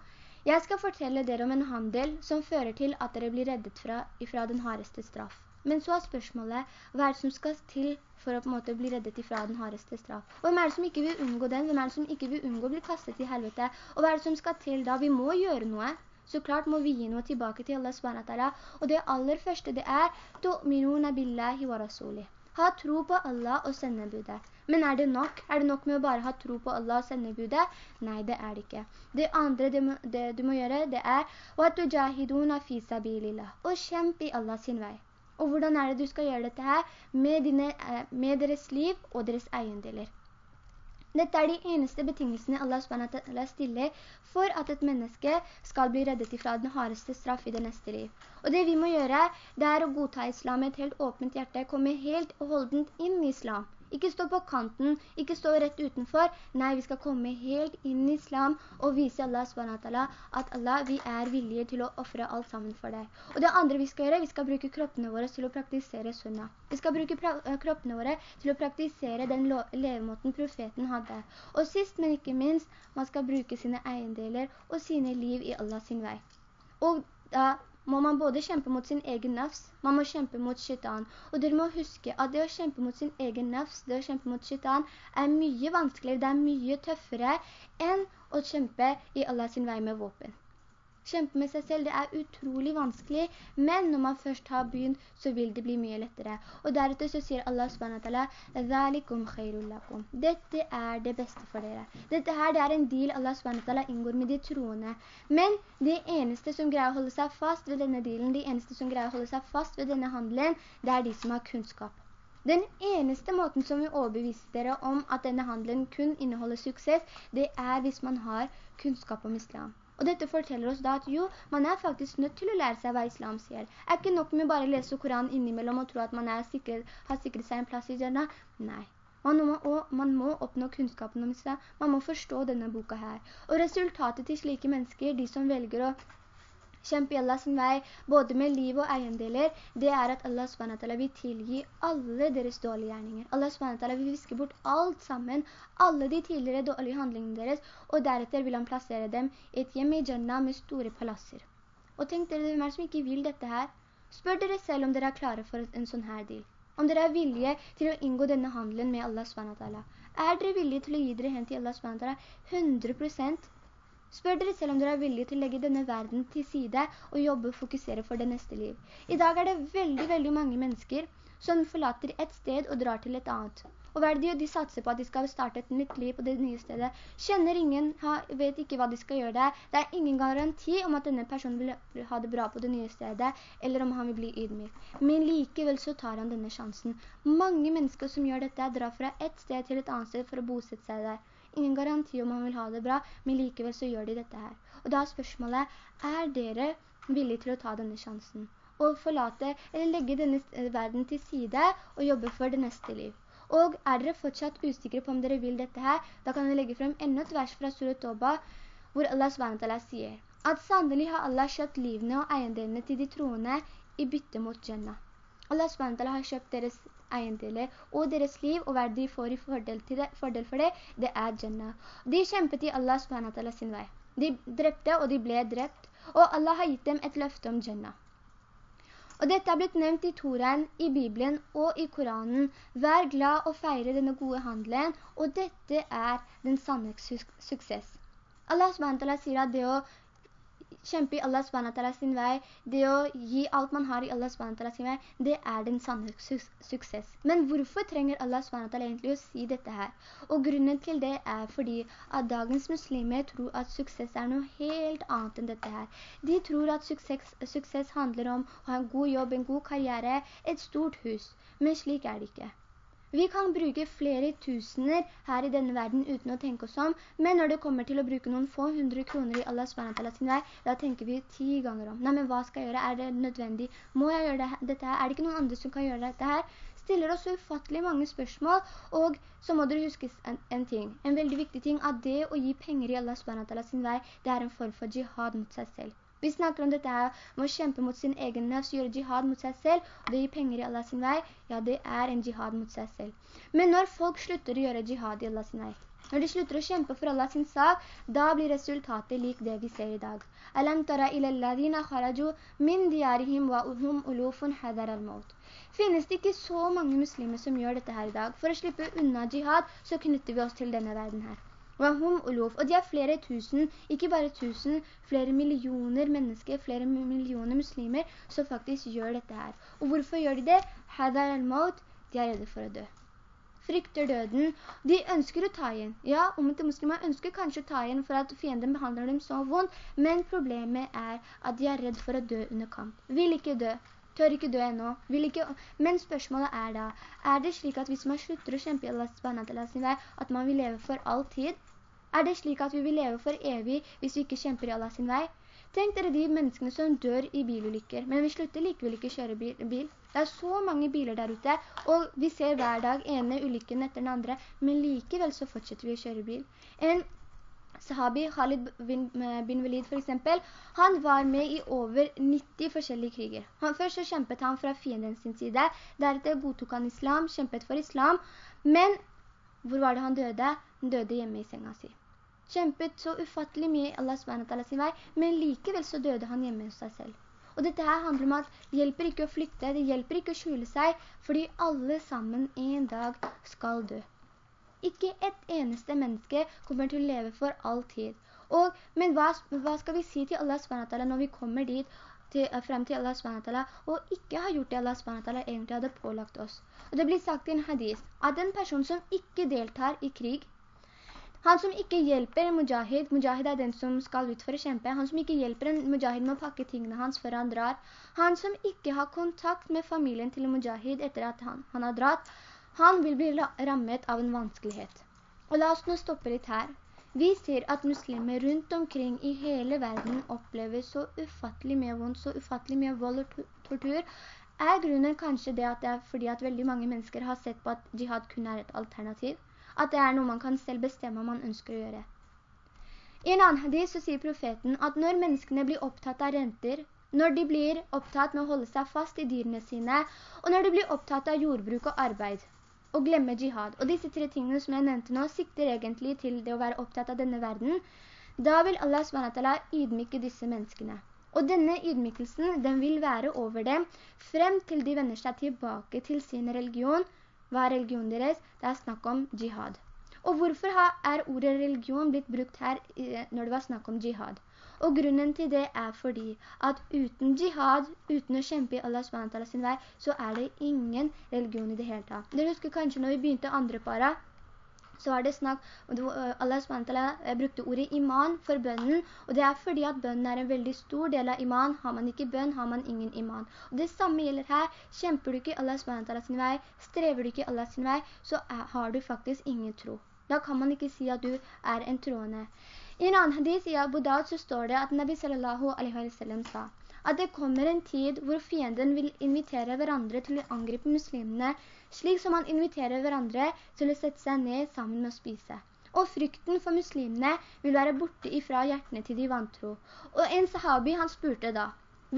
Speaker 1: jeg skal fortelle dere om en handel som fører til at dere blir reddet fra, fra den hardeste straff. Men så er spørsmålet, hva er det som skal til for å på en måte bli reddet ifra den hardeste straf. Og hvem er det som ikke vil unngå den? Hvem er det som ikke vil unngå å bli kastet i helvete? Og hva er det som skal til da? Vi må gjøre noe. Så klart må vi gi noe tilbake til Allah SWT. Og det aller første det er, «Tu'minuna billahi wa rasulih». Ha tro på Allah og sendebudet. Men er det nok? Er det nok med å bare ha tro på Allah og sendebudet? Nei, det er det ikke. Det andre du må, det du må gjøre, det er «Wa tujahiduna fi sabilillah». Og kjemp i Allah sin vei. Og hvordan er det du skal gjøre dette her? Med, dine, eh, med deres liv og deres eiendeler. Dette er de eneste betingelsene Allah SWT stiller for at et menneske skal bli reddet ifra den hardeste straff i det neste liv. Og det vi må gjøre, det er å godta islam med et helt åpent hjerte, komme helt og holdent inn i islam. Ikke stå på kanten, ikke stå rett utenfor. Nei, vi skal komme helt inn i islam og vise Allah SWT at Allah, vi er villige til å offre alt sammen for deg. Og det andre vi skal gjøre, vi skal bruke kroppene våre til å praktisere sunna. Vi skal bruke eh, kroppene våre til å praktisere den levemåten profeten hadde. Og sist, men ikke minst, man skal bruke sine eiendeler og sine liv i Allah sin vei. Og da må man både kjempe mot sin egen nafs, man må kjempe mot shaitan. Og dere må huske at det å kjempe mot sin egen nafs, det å kjempe mot shaitan, er mye vanskeligere, det er mye tøffere enn å kjempe i Allahs vei med våpen. Kjempe med seg selv, det er utrolig vanskelig, men når man først har begynt, så vil det bli mye lettere. Og deretter så sier Allah subhanahu Dette er det beste for dere. Dette her, det er en deal Allah subhanahu inngår med de troende. Men de eneste som greier å holde seg fast ved denne dealen, de eneste som greier å holde seg fast ved denne handelen, det er de som har kunnskap. Den eneste måten som vi overbeviser dere om at denne handelen kun inneholder suksess, det er hvis man har kunnskap om islam. Og dette forteller oss da at jo, man er faktisk nødt til å lære seg hva islam sier. Er ikke nok med bare å lese Koran innimellom og tro at man sikret, har sikret seg en plass i Jannah? Nei. Man må, og man må oppnå kunnskapen om islam. Man må forstå denne boka her. Og resultatet til slike mennesker, de som velger å kjempe i Allahs vei, både med liv og eiendeler, det er at Allah SWT vil tilgi alle deres dårlige gjerninger. Allah SWT vil viske bort alt sammen, alle de tidligere dårlige handlingene deres, og deretter vil han plassere dem i et hjem i Jannah med store palasser. Og tenk dere, hvem er som ikke vil dette her? Spør dere selv om dere er klare for en sånn her deal. Om dere er villige til å inngå denne handelen med Allah SWT. Er dere villige til å gi dere hen til Allah SWT? 100% Spør dere selv om dere er villige til å legge denne verden til side og jobbe og fokusere for det neste liv. I dag er det veldig, veldig mange mennesker som forlater et sted og drar til et annet. Og hva er det de, de satser på at de skal starte et nytt liv på det nye stedet? Kjenner ingen, vet ikke hva de skal gjøre der. Det er ingen garanti om at denne personen vil ha det bra på det nye stedet, eller om han vil bli ydmyk. Men likevel så tar han denne sjansen. Mange mennesker som gjør dette drar fra et sted til et annet sted for å bosette seg der ingen garanti om han vil ha det bra, men likevel så gjør de dette her. Og da er spørsmålet, er dere villige til å ta denne sjansen? Og forlate, eller legge denne verden til side og jobbe for det neste liv? Og er dere fortsatt usikre på om dere vil dette her, da kan vi legge frem enda et vers fra Surat Toba, hvor Allah SWT sier at sannelig har Allah kjøpt livene og eiendelene til de troende i bytte mot Jannah. Allah SWT har kjøpt deres eiendeler og deres liv, og hva de får i fordel, det, fordel for det, det er Jannah. De kjempet i Allah SWT sin vei. De drepte, og de ble drept, og Allah har gitt dem et løfte om Jannah. Og dette er blitt nevnt i Toraen, i Bibelen og i Koranen. Vær glad og feire denne gode handelen, og dette er den sanne suksess. Allah sier at det å kjempe i Allah SWT sin vei, det å gi alt man har i Allah SWT sin vei, det er den sanne su suksess. Men hvorfor trenger Allah SWT egentlig å si dette her? Og grunnen til det er fordi at dagens muslimer tror at suksess er noe helt annet enn dette her. De tror at suksess, suksess handler om å ha en god jobb, en god karriere, et stort hus. Men slik er det ikke. Vi kan bruke flere tusener her i denne verden uten å tenke oss om, men når det kommer til å bruke noen få hundre kroner i Allah SWT sin vei, da tenker vi ti ganger om. Nei, men hva skal jeg gjøre? Er det nødvendig? Må jeg gjøre dette her? Er det ikke noen andre som kan gjøre dette her? Stiller oss ufattelig mange spørsmål, og så må dere huske en, en ting, en veldig viktig ting, at det å gi penger i Allah SWT sin vei, det er en form for jihad mot seg selv. Vi snakker om dette her, om å kjempe mot sin egen nefs, gjøre jihad mot seg selv, og det gir penger i Allah sin vei, ja, det er en jihad mot seg selv. Men når folk slutter å gjøre jihad i Allah sin vei, når de slutter å kjempe for Allah sin sak, da blir resultatet lik det vi ser i dag. «Alam tara ila alladhina kharaju min diyarihim wa uhum ulufun hadar al-maut». Finnes det ikke så mange muslimer som gjør dette her i dag? For å slippe unna jihad, så knytter vi oss til denne verden her. Og de er flere tusen, ikke bare tusen, flere millioner mennesker, flere millioner muslimer som faktisk gjør dette her. Og hvorfor gjør de det? Hadar al-maut, de er redde for å dø. frykter døden. De ønsker å ta igjen. Ja, omvendt muslimer ønsker kanskje å ta igjen for at fienden behandler dem så vondt, men problemet er at de er redde for å dø under kamp. Vil ikke dø. Tør ikke dø ennå. Ikke... Men spørsmålet er da, er det slik at hvis man slutter å kjempe i Allahs vei, at man vil leve for all tid? Er det slik at vi vil leve for evig hvis vi ikke kjemper i Allahs vei? Tenk dere de menneskene som dør i bilulykker, men vi slutter likevel ikke kjøre bil. Det er så mange biler der ute, og vi ser hver dag ene ulykken etter den andre, men likevel så fortsetter vi å kjøre bil. En sahabi, Khalid bin, bin Walid for eksempel, han var med i over 90 forskjellige kriger. Han, først så kjempet han fra fienden sin side, deretter godtok han islam, kjempet for islam, men hvor var det han døde? Han døde hjemme i senga si kjempet så ufattelig mye i Allah SWT sin vei, men likevel så døde han hjemme hos seg selv. Og dette her handler om at det hjelper ikke å flykte, det hjelper ikke å skjule seg, fordi alle sammen en dag skal dø. Ikke et eneste menneske kommer til å leve for all tid. Og, men hva, hva skal vi si til Allah SWT når vi kommer dit, til, frem til Allah SWT, og ikke har gjort det Allah SWT egentlig hadde pålagt oss? Og det blir sagt i en hadis at en person som ikke deltar i krig, han som ikke hjelper en mujahid, mujahid er den som skal ut for å kjempe, han som ikke hjelper en mujahid med å pakke tingene hans før han drar, han som ikke har kontakt med familien til en mujahid etter at han, han har dratt, han vil bli rammet av en vanskelighet. Og la oss nå stoppe litt her. Vi ser at muslimer rundt omkring i hele verden opplever så ufattelig mye vondt, så ufattelig mye vold og tortur. Er grunnen kanskje det at det er fordi at veldig mange mennesker har sett på at jihad kun er et alternativ? At det er noe man kan selv bestemme om man ønsker å gjøre. I en annen hadith så sier profeten at når menneskene blir opptatt av renter, når de blir opptatt med å holde seg fast i dyrene sine, og når de blir opptatt av jordbruk og arbeid, og glemmer jihad, og disse tre tingene som jeg nevnte nå, sikter egentlig til det å være opptatt av denne verden, da vil Allah SWT ydmykke disse menneskene. Og denne ydmykkelsen, den vil være over dem frem til de vender seg tilbake til sin religion, hva er religionen deres? Det er snakk om jihad. Og hvorfor er ordet religion blitt brukt her når det var snakk om jihad? Og grunnen til det er fordi at uten jihad, uten å kjempe i Allah SWT sin vei, så er det ingen religion i det hele tatt. Dere husker kanskje når vi begynte andre para, så er det snakk, Allah SWT brukte ordet iman for bønnen, og det er fordi at bønnen er en veldig stor del av iman. Har man ikke bønn, har man ingen iman. Og det samme gjelder her. Kjemper du ikke Allah SWT sin vei, strever du ikke Allah sin vei, så er, har du faktisk ingen tro. Da kan man ikke si at du er en troende. I en annen hadith i Abu Daud så står det at Nabi sallallahu alaihi wa sallam sa at det kommer en tid hvor fienden vil invitere hverandre til å angripe muslimene slik som han inviterer hverandre til å sette seg ned sammen med å spise. Og frykten for muslimene vil være borte ifra hjertene til de vantro. Og en sahabi han spurte da,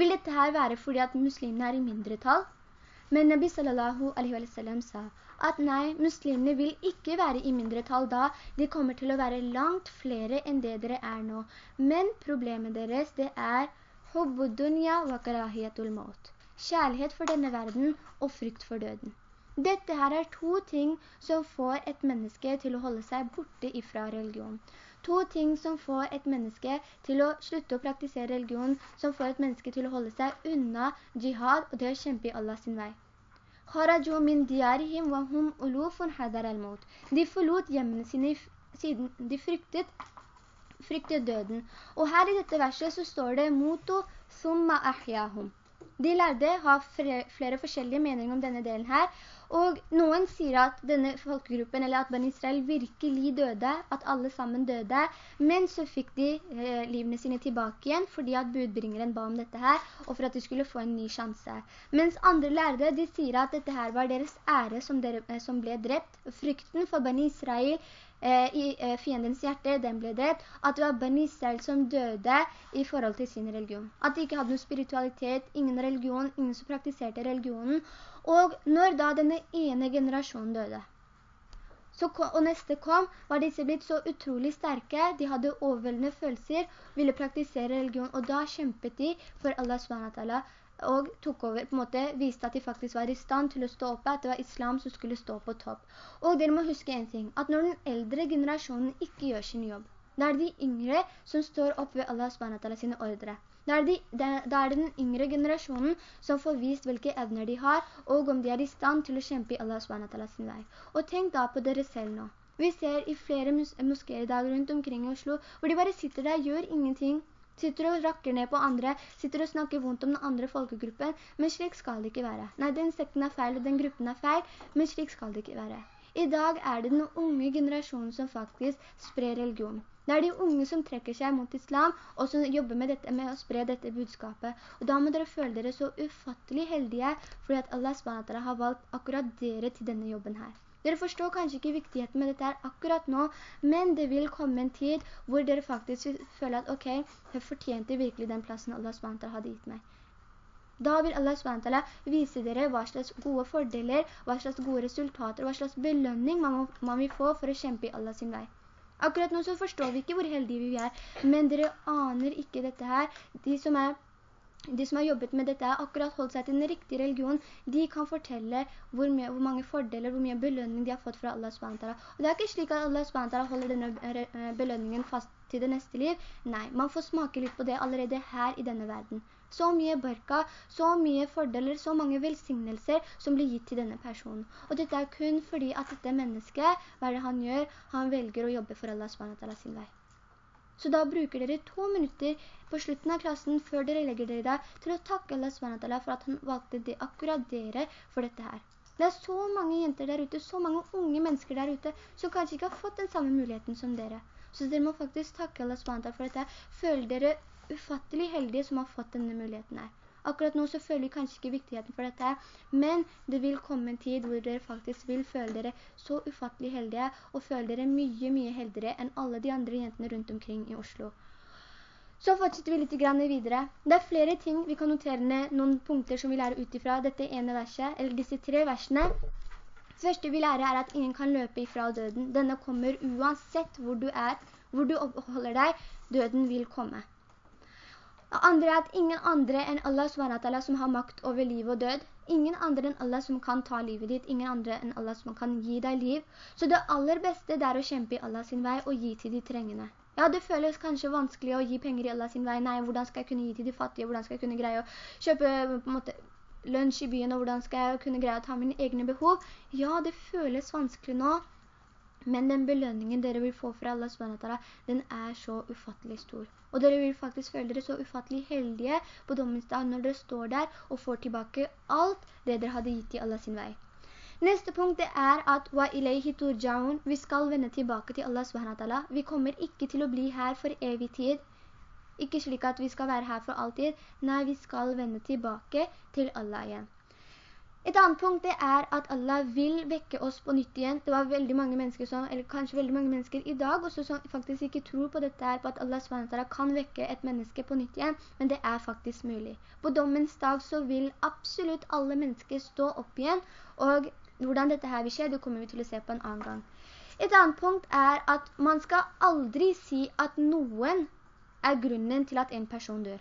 Speaker 1: vil dette her være fordi at muslimene er i mindretall? Men Nabi sallallahu alaihi wa sallam sa at nei, muslimene vil ikke være i mindretall da, de kommer til å være langt flere enn det dere er nå. Men problemet deres, det er hubbudunya wa karahiyatul maut. Kjærlighet for denne verden og frykt for døden. Dette her er to ting som får et menneske til å holde seg borte ifra religion. To ting som får et menneske til å slutte å praktisere religion, som får et menneske til å holde seg unna jihad og det å kjempe i Allah sin vei. Kharaju min diarihim wa hum ulufun hadar al-maut. De forlot hjemmene sine siden de fryktet, fryktet døden. Og her i dette verset så står det «Moto summa ahyahum». De lærde har flere forskjellige meninger om denne delen her, og noen sier at denne folkegruppen, eller at Ben Israel virkelig døde, at alle sammen døde, men så fikk de eh, livene sine tilbake igjen, fordi at budbringeren ba om dette her, og for at de skulle få en ny sjanse. Mens andre lærde, de sier at dette her var deres ære som, dere, eh, som ble drept. Frykten for Ben Israel eh, i eh, fiendens hjerte, den ble drept. At det var Ben Israel som døde i forhold til sin religion. At de ikke hadde noen spiritualitet, ingen religion, ingen som praktiserte religionen, og når da denne ene generasjonen døde, kom, og neste kom, var disse blitt så utrolig sterke, de hadde overveldende følelser, ville praktisere religion, og da kjempet de for Allah SWT, og tok over, på en måte viste at de faktisk var i stand til å stå oppe, at det var islam som skulle stå på topp. Og dere må huske en ting, at når den eldre generasjonen ikke gjør sin jobb, da er det de yngre som står opp ved Allah SWT sine ordre. Da er, de, da er, det den yngre generasjonen som får vist hvilke evner de har, og om de er i stand til å kjempe i Allah SWT sin vei. Og tenk da på dere selv nå. Vi ser i flere mos moskéer i dag rundt omkring i Oslo, hvor de bare sitter der, gjør ingenting, sitter og rakker ned på andre, sitter og snakker vondt om den andre folkegruppen, men slik skal det ikke være. Nei, den sekten er feil, og den gruppen er feil, men slik skal det ikke være. I dag er det den unge generasjonen som faktisk sprer religion. Det er de unge som trekker seg mot islam, og som jobber med, dette, med å spre dette budskapet. Og da må dere føle dere så ufattelig heldige, fordi at Allah SWT har valgt akkurat dere til denne jobben her. Dere forstår kanskje ikke viktigheten med dette her akkurat nå, men det vil komme en tid hvor dere faktisk føler at, ok, jeg fortjente virkelig den plassen Allah SWT hadde gitt meg. Da vil Allah SWT vise dere hva slags gode fordeler, hva slags gode resultater, hva slags belønning man, man vil få for å kjempe i Allah sin vei. Akkurat nå så forstår vi ikke hvor heldige vi er, men dere aner ikke dette her. De som er de som har jobbet med dette, akkurat holdt seg til den riktige religion, de kan fortelle hvor, mye, hvor, mange fordeler, hvor mye belønning de har fått fra Allah SWT. Og det er ikke slik at Allah SWT holder denne eh, belønningen fast til det neste liv. Nei, man får smake litt på det allerede her i denne verden så mye børka, så mye fordeler, så mange velsignelser som blir gitt til denne personen. Og dette er kun fordi at dette mennesket, hva er det han gjør? Han velger å jobbe for Allah SWT sin vei. Så da bruker dere to minutter på slutten av klassen før dere legger dere da til å takke Allah SWT for at han valgte det, akkurat dere for dette her. Det er så mange jenter der ute, så mange unge mennesker der ute, som kanskje ikke har fått den samme muligheten som dere. Så dere må faktisk takke Allah SWT for dette. Føl dere ufattelig heldige som har fått denne muligheten her. Akkurat nå så føler vi kanskje ikke viktigheten for dette, men det vil komme en tid hvor dere faktisk vil føle dere så ufattelig heldige, og føle dere mye, mye heldigere enn alle de andre jentene rundt omkring i Oslo. Så fortsetter vi litt videre. Det er flere ting vi kan notere ned, noen punkter som vi lærer utifra dette ene verset, eller disse tre versene. Det første vi lærer er at ingen kan løpe ifra døden. Denne kommer uansett hvor du er, hvor du oppholder deg, døden vil komme. Det andre er at ingen andre enn Allah SWT som har makt over liv og død. Ingen andre enn Allah som kan ta livet ditt. Ingen andre enn Allah som kan gi deg liv. Så det aller beste er å kjempe i Allah sin vei og gi til de trengende. Ja, det føles kanskje vanskelig å gi penger i Allah sin vei. Nei, hvordan skal jeg kunne gi til de fattige? Hvordan skal jeg kunne greie å kjøpe måte, lunsj i byen? Og hvordan skal jeg kunne greie å ta mine egne behov? Ja, det føles vanskelig nå. Men den belønningen dere vil få fra Allah SWT, den er så ufattelig stor. Og dere vil faktisk føle dere så ufattelig heldige på dommens dag når dere står der og får tilbake alt det dere hadde gitt i Allah sin vei. Neste punkt det er at Vi skal vende tilbake til Allah SWT. Vi kommer ikke til å bli her for evig tid. Ikke slik at vi skal være her for alltid. Nei, vi skal vende tilbake til Allah igjen. Et annet punkt det er at Allah vil vekke oss på nytt igjen. Det var veldig mange mennesker som, eller kanskje veldig mange mennesker i dag også som faktisk ikke tror på dette her, på at Allah SWT kan vekke et menneske på nytt igjen, men det er faktisk mulig. På dommens dag så vil absolutt alle mennesker stå opp igjen, og hvordan dette her vil skje, det kommer vi til å se på en annen gang. Et annet punkt er at man skal aldri si at noen er grunnen til at en person dør.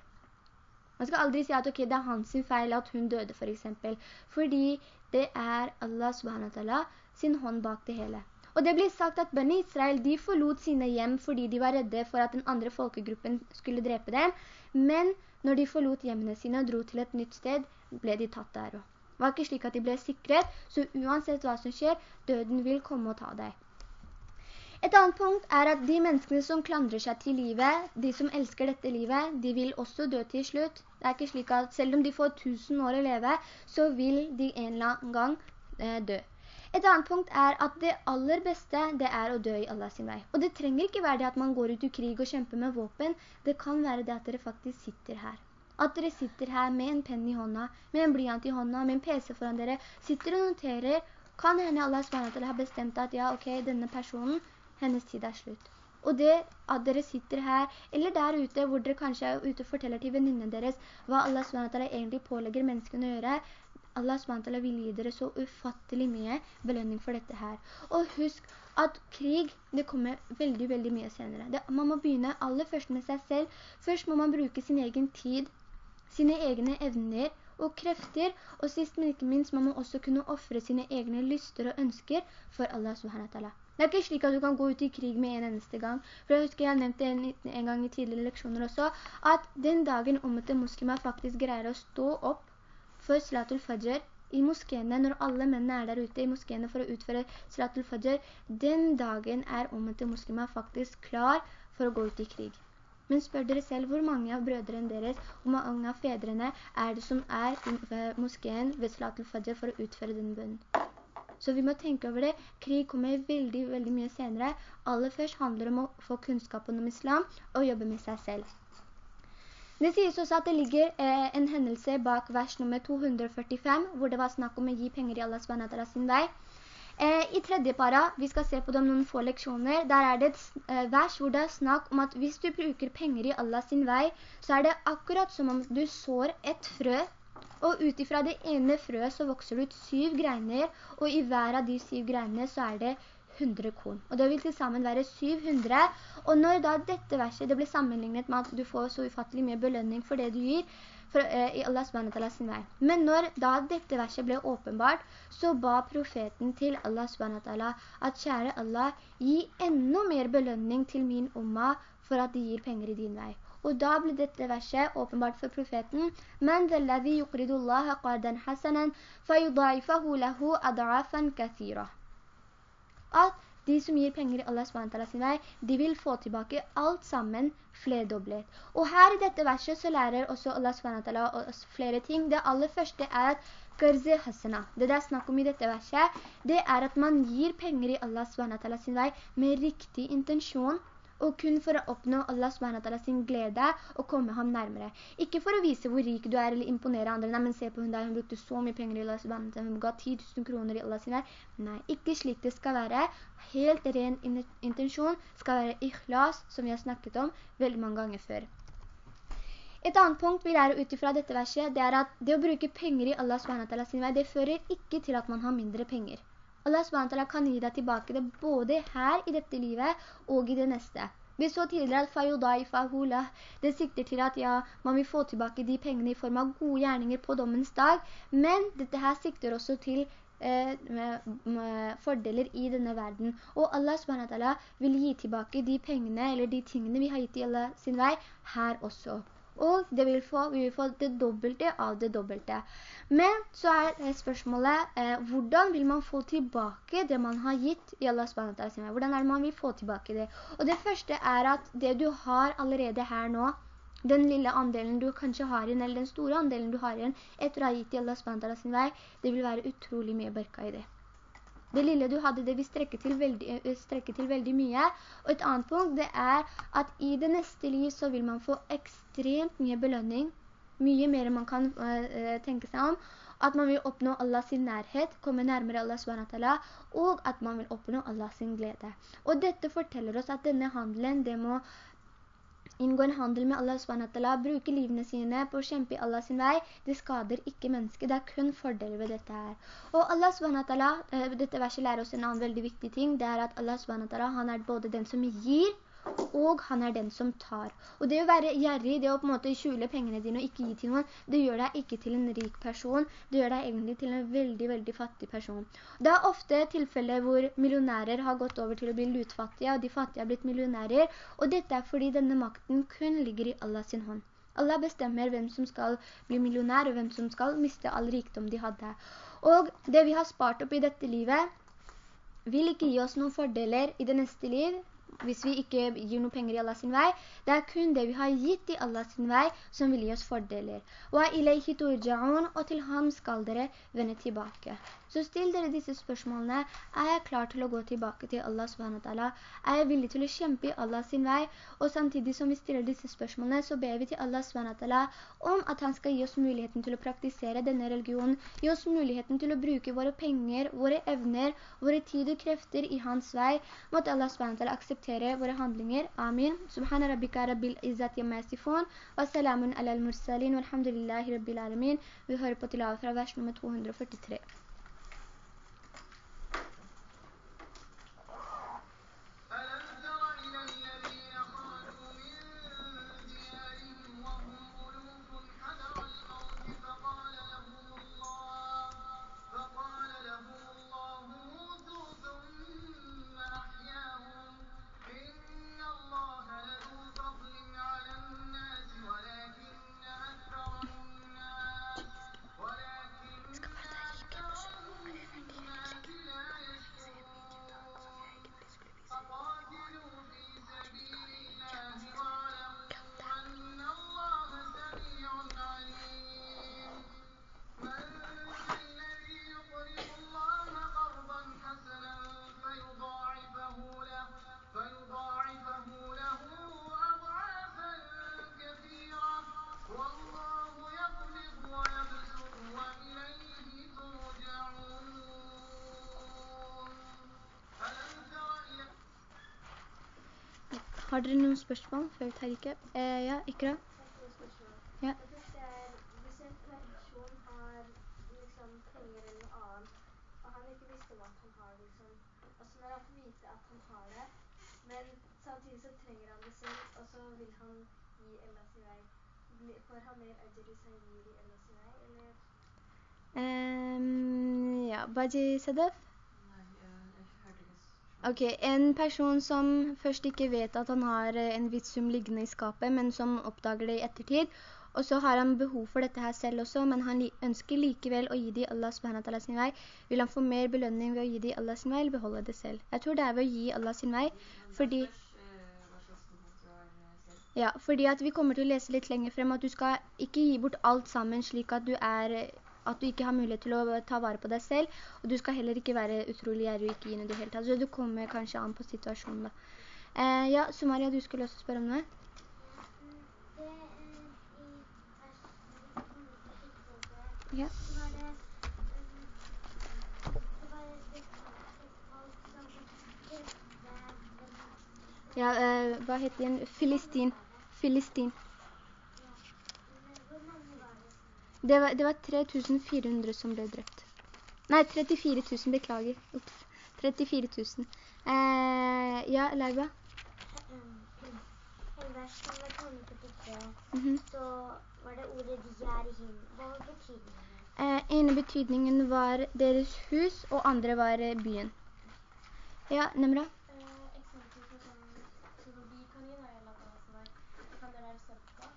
Speaker 1: Man skal aldri si at okay, det er hans feil at hun døde for eksempel, fordi det er Allah subhanahu sin hånd bak det hele. Og det blir sagt at bønne Israel, de forlot sine hjem fordi de var redde for at den andre folkegruppen skulle drepe dem, men når de forlot hjemmene sine og dro til et nytt sted, ble de tatt der også. Det var ikke slik at de ble sikret, så uansett hva som skjer, døden vil komme og ta deg. Et annet punkt er at de menneskene som klandrer seg til livet, de som elsker dette livet, de vil også dø til slutt. Det er ikke slik at selv om de får tusen år å leve, så vil de en eller annen gang eh, dø. Et annet punkt er at det aller beste, det er å dø i Allah sin vei. Og det trenger ikke være det at man går ut i krig og kjemper med våpen. Det kan være det at dere faktisk sitter her. At dere sitter her med en penn i hånda, med en blyant i hånda, med en PC foran dere, sitter og noterer, kan hende Allah SWT har bestemt at ja, ok, denne personen hennes tid er slutt. Og det at dere sitter her, eller der ute, hvor dere kanskje er ute og forteller til venninnen deres hva Allah SWT egentlig pålegger menneskene å gjøre, Allah SWT vil gi dere så ufattelig mye belønning for dette her. Og husk at krig, det kommer veldig, veldig mye senere. Det, man må begynne aller først med seg selv. Først må man bruke sin egen tid, sine egne evner og krefter, og sist men ikke minst, man må også kunne offre sine egne lyster og ønsker for Allah SWT. Det er ikke slik at du kan gå ut i krig med en eneste gang. For jeg husker jeg nevnte en, en gang i tidligere leksjoner også, at den dagen ommete muslimer faktisk greier å stå opp for Salatul Fajr i moskéene, når alle mennene er der ute i moskéene for å utføre Salatul Fajr, den dagen er ommete muslimer faktisk klar for å gå ut i krig. Men spør dere selv hvor mange av brødrene deres og mange av fedrene er det som er i moskeen ved Salatul Fajr for å utføre den bønnen. Så vi må tenke over det. Krig kommer veldig, veldig mye senere. Aller først handler det om å få kunnskapen om islam og jobbe med seg selv. Det sies også at det ligger eh, en hendelse bak vers nummer 245, hvor det var snakk om å gi penger i Allah SWT sin vei. Eh, I tredje para, vi skal se på det om noen få leksjoner, der er det et eh, vers hvor det er snakk om at hvis du bruker penger i Allah sin vei, så er det akkurat som om du sår et frø, og utifra det ene frøet så vokser det ut syv greiner, og i hver av de syv greinene så er det 100 korn. Og det vil til sammen være 700. Og når da dette verset det blir sammenlignet med at du får så ufattelig mye belønning for det du gir, for, eh, i Allah SWT sin vei. Men når da dette verset ble åpenbart, så ba profeten til Allah SWT at kjære Allah, gi enda mer belønning til min umma for at de gir penger i din vei. Og da blir dette verset åpenbart for profeten. «Men dhelladhi yukridullaha qardan hasanan, fayudaifahu lahu ad'afan kathira». At de som gir penger i Allah SWT sin vei, de vil få tilbake alt sammen flerdoblet. Og her i dette verset så lærer også Allah SWT oss flere ting. Det aller første er at Karze Hassana, det det er snakk om i dette verset, det er at man gir penger i Allah SWT sin vei med riktig intensjon, og kun for å oppnå Allah SWT sin glede og komme ham nærmere. Ikke for å vise hvor rik du er eller imponere andre. Nei, men se på hun der, hun brukte så mye penger i Allah SWT, hun ga 10 000 kroner i Allah sin vei. Nei, ikke slik det skal være. Helt ren intensjon skal være ikhlas, som vi har snakket om veldig mange ganger før. Et annet punkt vi lærer ut fra dette verset, det er at det å bruke penger i Allah SWT sin vei, det fører ikke til at man har mindre penger. Allah SWT kan gi deg tilbake det både her i dette livet og i det neste. Vi så tidligere at fayudai det sikter til at ja, man vil få tilbake de pengene i form av gode gjerninger på dommens dag, men dette her sikter også til eh, fordeler i denne verden. Og Allah SWT vil gi tilbake de pengene eller de tingene vi har gitt i Allah sin vei her også og vil få, vi vil få det dobbelte av det dobbelte. Men så er spørsmålet, eh, hvordan vil man få tilbake det man har gitt i Allah SWT? Hvordan er det man vil få tilbake det? Og det første er at det du har allerede her nå, den lille andelen du kanskje har igjen, eller den store andelen du har igjen, etter å ha gitt i Allah SWT sin vei, det vil være utrolig mye børka i det. Det lille du hadde, det vil strekke til, veldig, eh, strekke til veldig mye. Og et annet punkt, det er at i det neste liv så vil man få ekstremt mye belønning. Mye mer man kan uh, tenke seg om. At man vil oppnå Allahs nærhet, komme nærmere Allah SWT, og at man vil oppnå Allahs glede. Og dette forteller oss at denne handelen, det må inngå en handel med Allah SWT, bruke livene sine på å kjempe i Allah sin vei, det skader ikke mennesket, det er kun fordeler ved dette her. Og Allah SWT, eh, dette verset lærer oss en annen veldig viktig ting, det er at Allah SWT, han er både den som gir, og han er den som tar. Og det å være gjerrig, det å på en måte skjule pengene dine og ikke gi til noen, det gjør deg ikke til en rik person, det gjør deg egentlig til en veldig, veldig fattig person. Det er ofte tilfeller hvor millionærer har gått over til å bli lutfattige, og de fattige har blitt millionærer, og dette er fordi denne makten kun ligger i Allah sin hånd. Allah bestemmer hvem som skal bli millionær, og hvem som skal miste all rikdom de hadde. Og det vi har spart opp i dette livet, vil ikke gi oss noen fordeler i det neste liv, hvis vi ikke gir noen penger i Allah sin vei, det er kun det vi har gitt i Allah sin vei som vil gi oss fordeler. Og til ham skal dere vende tilbake. Så still dere disse spørsmålene. Er jeg klar til å gå tilbake til Allah SWT? Er jeg villig til å kjempe i Allah sin vei? Og samtidig som vi stiller disse spørsmålene, så ber vi til Allah SWT om at han skal gi oss muligheten til å praktisere denne religionen, gi oss muligheten til å bruke våre penger, våre evner, våre tid og krefter i hans vei. Måtte Allah SWT akseptere våre handlinger. Amin. Subhana rabbika rabbil izzati yasifun, wa ala al-mursalin, walhamdulillahi rabbil alamin. Vi hører på til av fra vers nummer 243. Har dere noen spørsmål før vi tar ikke? Eh, ja, Ikra?
Speaker 2: Ja. Hvis en person har liksom penger eller noe annet, og han ikke visste at han har liksom, og så når han får vite at han har det, men samtidig så trenger han det selv, og så vil han gi Allah sin vei, får han mer ajr hvis han gir Allah sin vei, eller?
Speaker 1: Um, ja, Baji Sadef?
Speaker 3: Nei, jeg, jeg hørte ikke
Speaker 1: Ok, en person som først ikke vet at han har eh, en vitsum liggende i skapet, men som oppdager det i ettertid, og så har han behov for dette her selv også, men han ønsker likevel å gi det i Allah subhanahu sin vei. Vil han få mer belønning ved å gi det i Allah sin vei, eller beholde det selv? Jeg tror det er ved å gi Allah sin vei, fordi... Ja, fordi at vi kommer til å lese litt lenger frem at du skal ikke gi bort alt sammen slik at du er at du ikke har mulighet til å ta vare på deg selv, og du skal heller ikke være utrolig gjerrig og ikke gi noe det hele tatt. Så du kommer kanskje an på situasjonen da. Eh, ja, Sumaria, du skulle også spørre om noe. Ja. Ja, eh, hva heter den? Filistin. Filistin. Det var, det var 3400 som ble drept. Nei, 34 000, beklager. Ups. 34 000. Eh, ja, Leiba?
Speaker 2: En vers som er kommet på dette, så var det ordet diyarihim. Hva var betydningen?
Speaker 1: Eh, ene betydningen var deres hus, og andre var eh, byen. Ja, Nemra?
Speaker 2: Eh, eksempel på sånn, så vi kan gi deg Allah ta'ala kan det være sadka?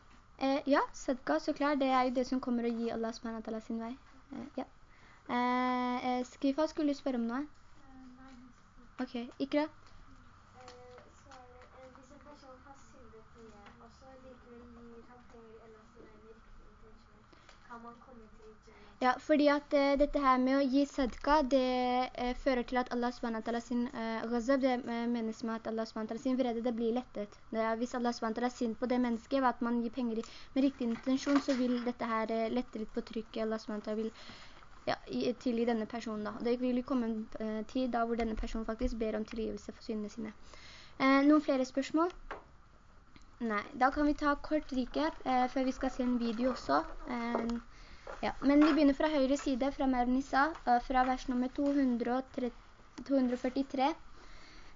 Speaker 1: Eh, ja, sadka, så klart. Det er jo det som kommer å gi Allah SWT sin vei. Eh, ja. Eh, eh, Skrifa, skulle du spørre om noe? Ok, Ikra?
Speaker 2: Eh, så er det, eh, hvis en person har syndet mye, og så likevel gir han penger eller sin vei med riktig intensjon, kan man komme til Jannah?
Speaker 1: Ja, fordi at eh, dette her med å gi sadka, det eh, fører til at Allah SWT sin eh, ghazab, det eh, menes med at Allah SWT sin vrede, det blir lettet. Det er, hvis Allah SWT er sint på det mennesket, ved at man gir penger med riktig intensjon, så vil dette her eh, lette litt på trykket. Allah SWT vil ja, tilgi denne personen da. Det vil komme en eh, tid da hvor denne personen faktisk ber om tilgivelse for syndene sine. Noen flere spørsmål? Nei, da kan vi ta kort eh, før vi skal se en video også. Ja, men vi begynner fra høyre side, fra Mernissa, fra vers nummer 230, 243.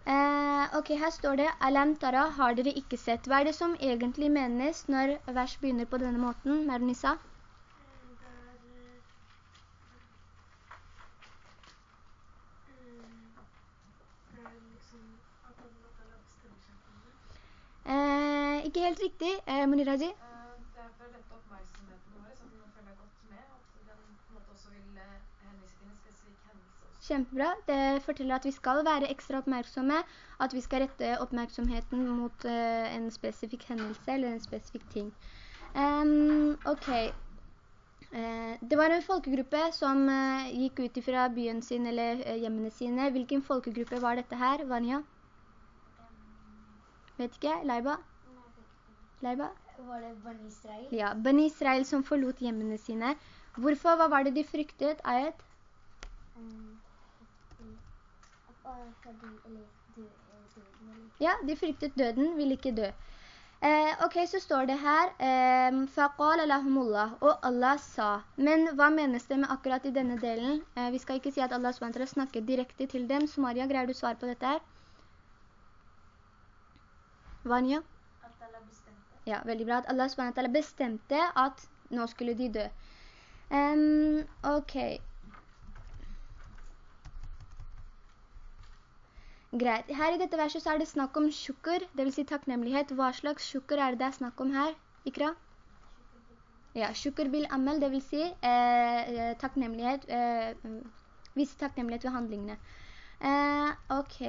Speaker 1: Eh, ok, her står det, Alam Tara har dere ikke sett. Hva er det som egentlig menes når vers begynner på denne måten, Mernissa? Eh, ikke helt riktig, eh, Muniraji?
Speaker 3: Det er for å rette oppmerksomheten vår, så at den følger godt med, at den på en måte også vil eh, henvise til en spesifikk hendelse også.
Speaker 1: Kjempebra. Det forteller at vi skal være ekstra oppmerksomme, at vi skal rette oppmerksomheten mot uh, en spesifikk hendelse eller en spesifikk ting. Um, ok. Uh, det var en folkegruppe som uh, gikk ut fra byen sin eller hjemmene sine. Hvilken folkegruppe var dette her, Vanya? Vet ikke, Leiba? Leiba?
Speaker 2: Var det Bani Israel?
Speaker 1: Ja, Ben Israel som forlot hjemmene sine. Hvorfor? Hva var det de fryktet, Ayet? Ja, de fryktet døden, ville ikke dø. Eh, ok, så står det her, eh, لَهُمُ اللَّهُ og Allah sa. Men hva menes det med akkurat i denne delen? Eh, vi skal ikke si at Allah SWT snakker direkte til dem. Somaria, greier du svar på dette her? Vanya?
Speaker 2: At Allah bestemte.
Speaker 1: Ja, veldig bra. At Allah SWT bestemte at nå skulle de dø. Um, ok. Greit. Her i dette verset så er det snakk om sjukker, det vil si takknemlighet. Hva slags sjukker er det det er snakk om her, Ikra? Ja, sjukker bil ammel, det vil si eh, takknemlighet, eh, vise takknemlighet ved handlingene. Eh, ok.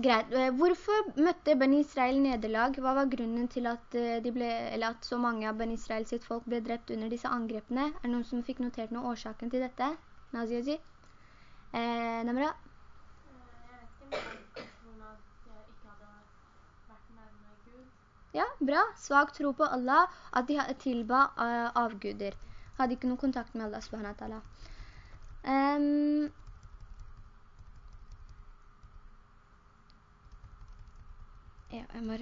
Speaker 1: Greit. Hvorfor møtte Ben Israel nederlag? Hva var grunnen til at, de ble, at så mange av Ben Israel sitt folk ble drept under disse angrepene? Er det noen som fikk notert noe årsaken til dette? Naziazi? Eh,
Speaker 2: Gud.
Speaker 1: Ja, bra. Svag tro på Allah, at de tilba uh, avguder. Hadde ikke noen kontakt med Allah, subhanahu. Um, Ja, jeg må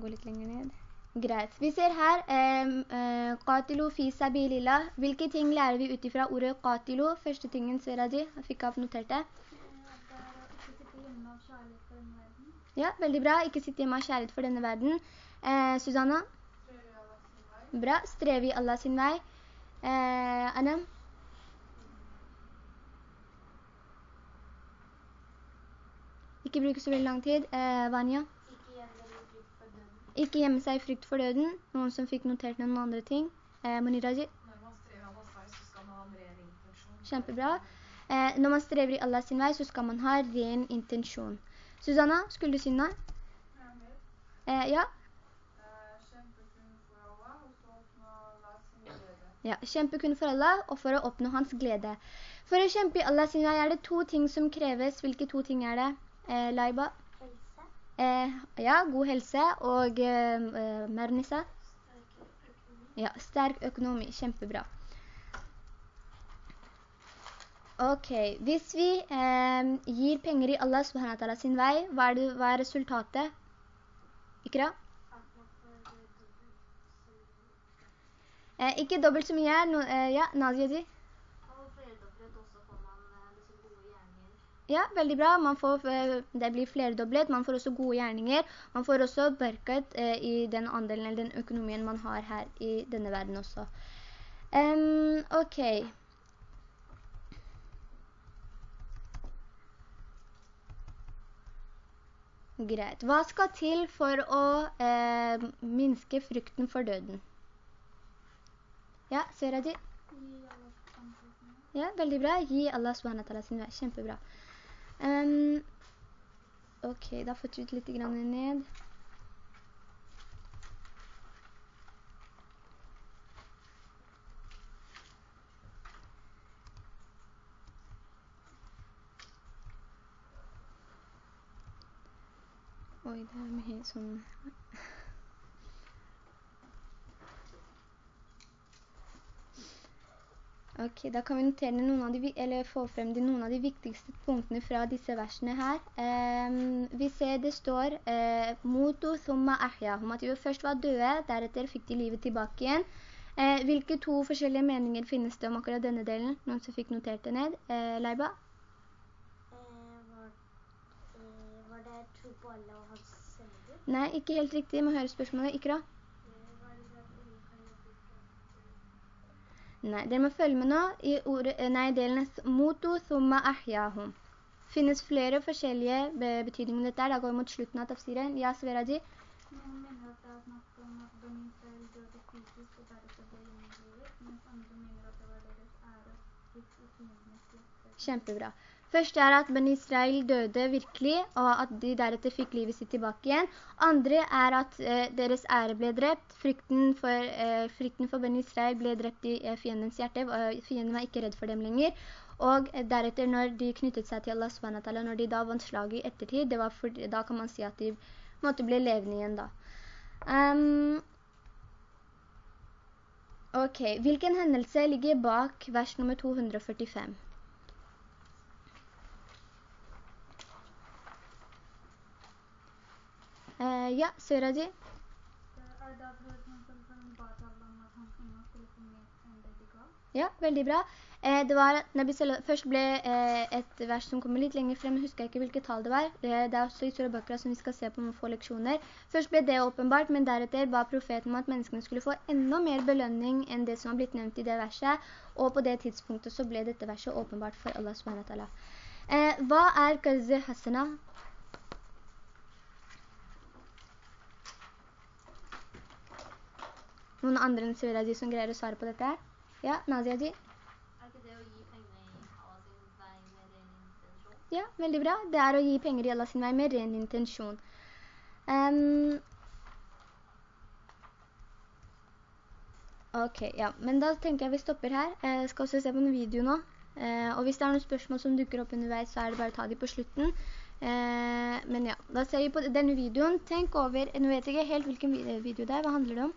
Speaker 1: gå litt lenger ned. Greit. Vi ser her, eh, qatilu fi sabilillah. Hvilke ting lærer vi utifra ordet qatilu? Første tingen, Sveradi, jeg fikk opp notert det. Ja, veldig bra. Ikke sitte hjemme av kjærlighet for denne verden. Eh, Susanna? Bra. Streve i Allah sin vei. Eh, Anam? Ikke bruke så veldig lang tid. Eh, Vanya? Ikke gjemme seg i frykt for døden. Noen som fikk notert noen andre ting. Eh, Moniraji?
Speaker 3: Når man strever Allahs vei, så skal man ha en ren intensjon.
Speaker 1: Kjempebra. Eh, når man strever i Allah sin vei, så skal man ha ren intensjon. Susanna, skulle du si noe? Eh, ja? Ja, kjempe kun for Allah og for å oppnå hans glede. For å kjempe i Allah sin vei er det to ting som kreves. Hvilke to ting er det? Eh, Laiba? Eh, ja, god helse og eh, Sterk økonomi. Ja, sterk økonomi. Kjempebra. Ok, hvis vi eh, gir penger i Allah subhanahu sin vei, hva er, det, hva er resultatet?
Speaker 2: Ikke så
Speaker 1: Eh, ikke dobbelt så mye. No, eh, ja, Nazia di?
Speaker 2: Og flerdoblet også får man eh, disse gode gjerninger.
Speaker 1: Ja, veldig bra. Man får, eh, det blir flerdoblet. Man får også gode gjerninger. Man får også berkat eh, i den andelen eller den økonomien man har her i denne verden også. Um, ok. Greit. Hva skal til for å eh, minske frykten for døden? Ja, Seraji? Ja, veldig bra. Gi Allah SWT sin vei. Kjempebra. Ehm, ok, da får ut litt ned. Oi, det er mye sånn... Ok, da kan vi notere noen av de, eller få frem de, noen av de viktigste punktene fra disse versene her. Um, vi ser det står «Moto «Motu thumma ahyahum», at de først var døde, deretter fikk de livet tilbake igjen. Eh, hvilke to forskjellige meninger finnes det om akkurat denne delen? Noen som fikk notert det ned? Eh, Leiba?
Speaker 2: Eh, var, eh, var det tro på alle og hans sender?
Speaker 1: Nei, ikke helt riktig. Må høre spørsmålet. Ikke
Speaker 2: Var det det at ingen kan jobbe
Speaker 1: Nei, dere må følge med nå i ordet, eh, nei, delen er «Motu thumma ahyahum». Finnes flere forskjellige be- betydninger med dette her. Da går vi mot slutten av tafsiren. Ja, Sveraji?
Speaker 4: Det er om det.
Speaker 1: Kjempebra. Første er at Ben Israel døde virkelig, og at de deretter fikk livet sitt tilbake igjen. Andre er at eh, deres ære ble drept. Frykten for, eh, frykten for Ben Israel ble drept i eh, fiendens hjerte. og fienden var ikke redd for dem lenger. Og eh, deretter når de knyttet seg til Allah SWT, når de da vant slaget i ettertid, for, da kan man si at de måtte bli levende igjen da. Um, ok, hvilken hendelse ligger bak vers nummer 245? Eh, ja, Suraji.
Speaker 4: Det er da profeten som ba til Allah om at hans unger skulle få mer enn det de ga.
Speaker 1: Ja, veldig bra. Eh, det var at Nabi Sallallahu først ble eh, et vers som kommer litt lenger frem, jeg husker ikke hvilket tal det var. Det, det er også i Surah Bakra som vi skal se på noen få leksjoner. Først ble det åpenbart, men deretter ba profeten om at menneskene skulle få enda mer belønning enn det som har blitt nevnt i det verset, og på det tidspunktet så ble dette verset åpenbart for Allah subhanahu Eh, hva er Qazi Hassana? Noen andre enn Suraji som greier å svare på dette her? Ja, Nazia ji?
Speaker 2: Er ikke det å gi penger i Allah sin vei med ren intensjon?
Speaker 1: Ja, veldig bra. Det er å gi penger i Allah sin vei med ren intensjon. Um, ok, ja. Men da tenker jeg vi stopper her. Jeg skal også se på noen video nå. Uh, og hvis det er noen spørsmål som dukker opp underveis, så er det bare å ta de på slutten. Uh, men ja, da ser vi på denne videoen. Tenk over, nå vet jeg ikke helt hvilken video det er. Hva handler det om?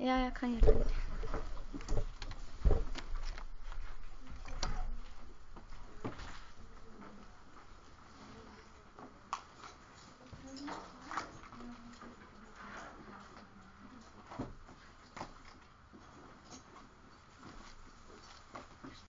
Speaker 1: Ja, jeg kan hjelpe dere.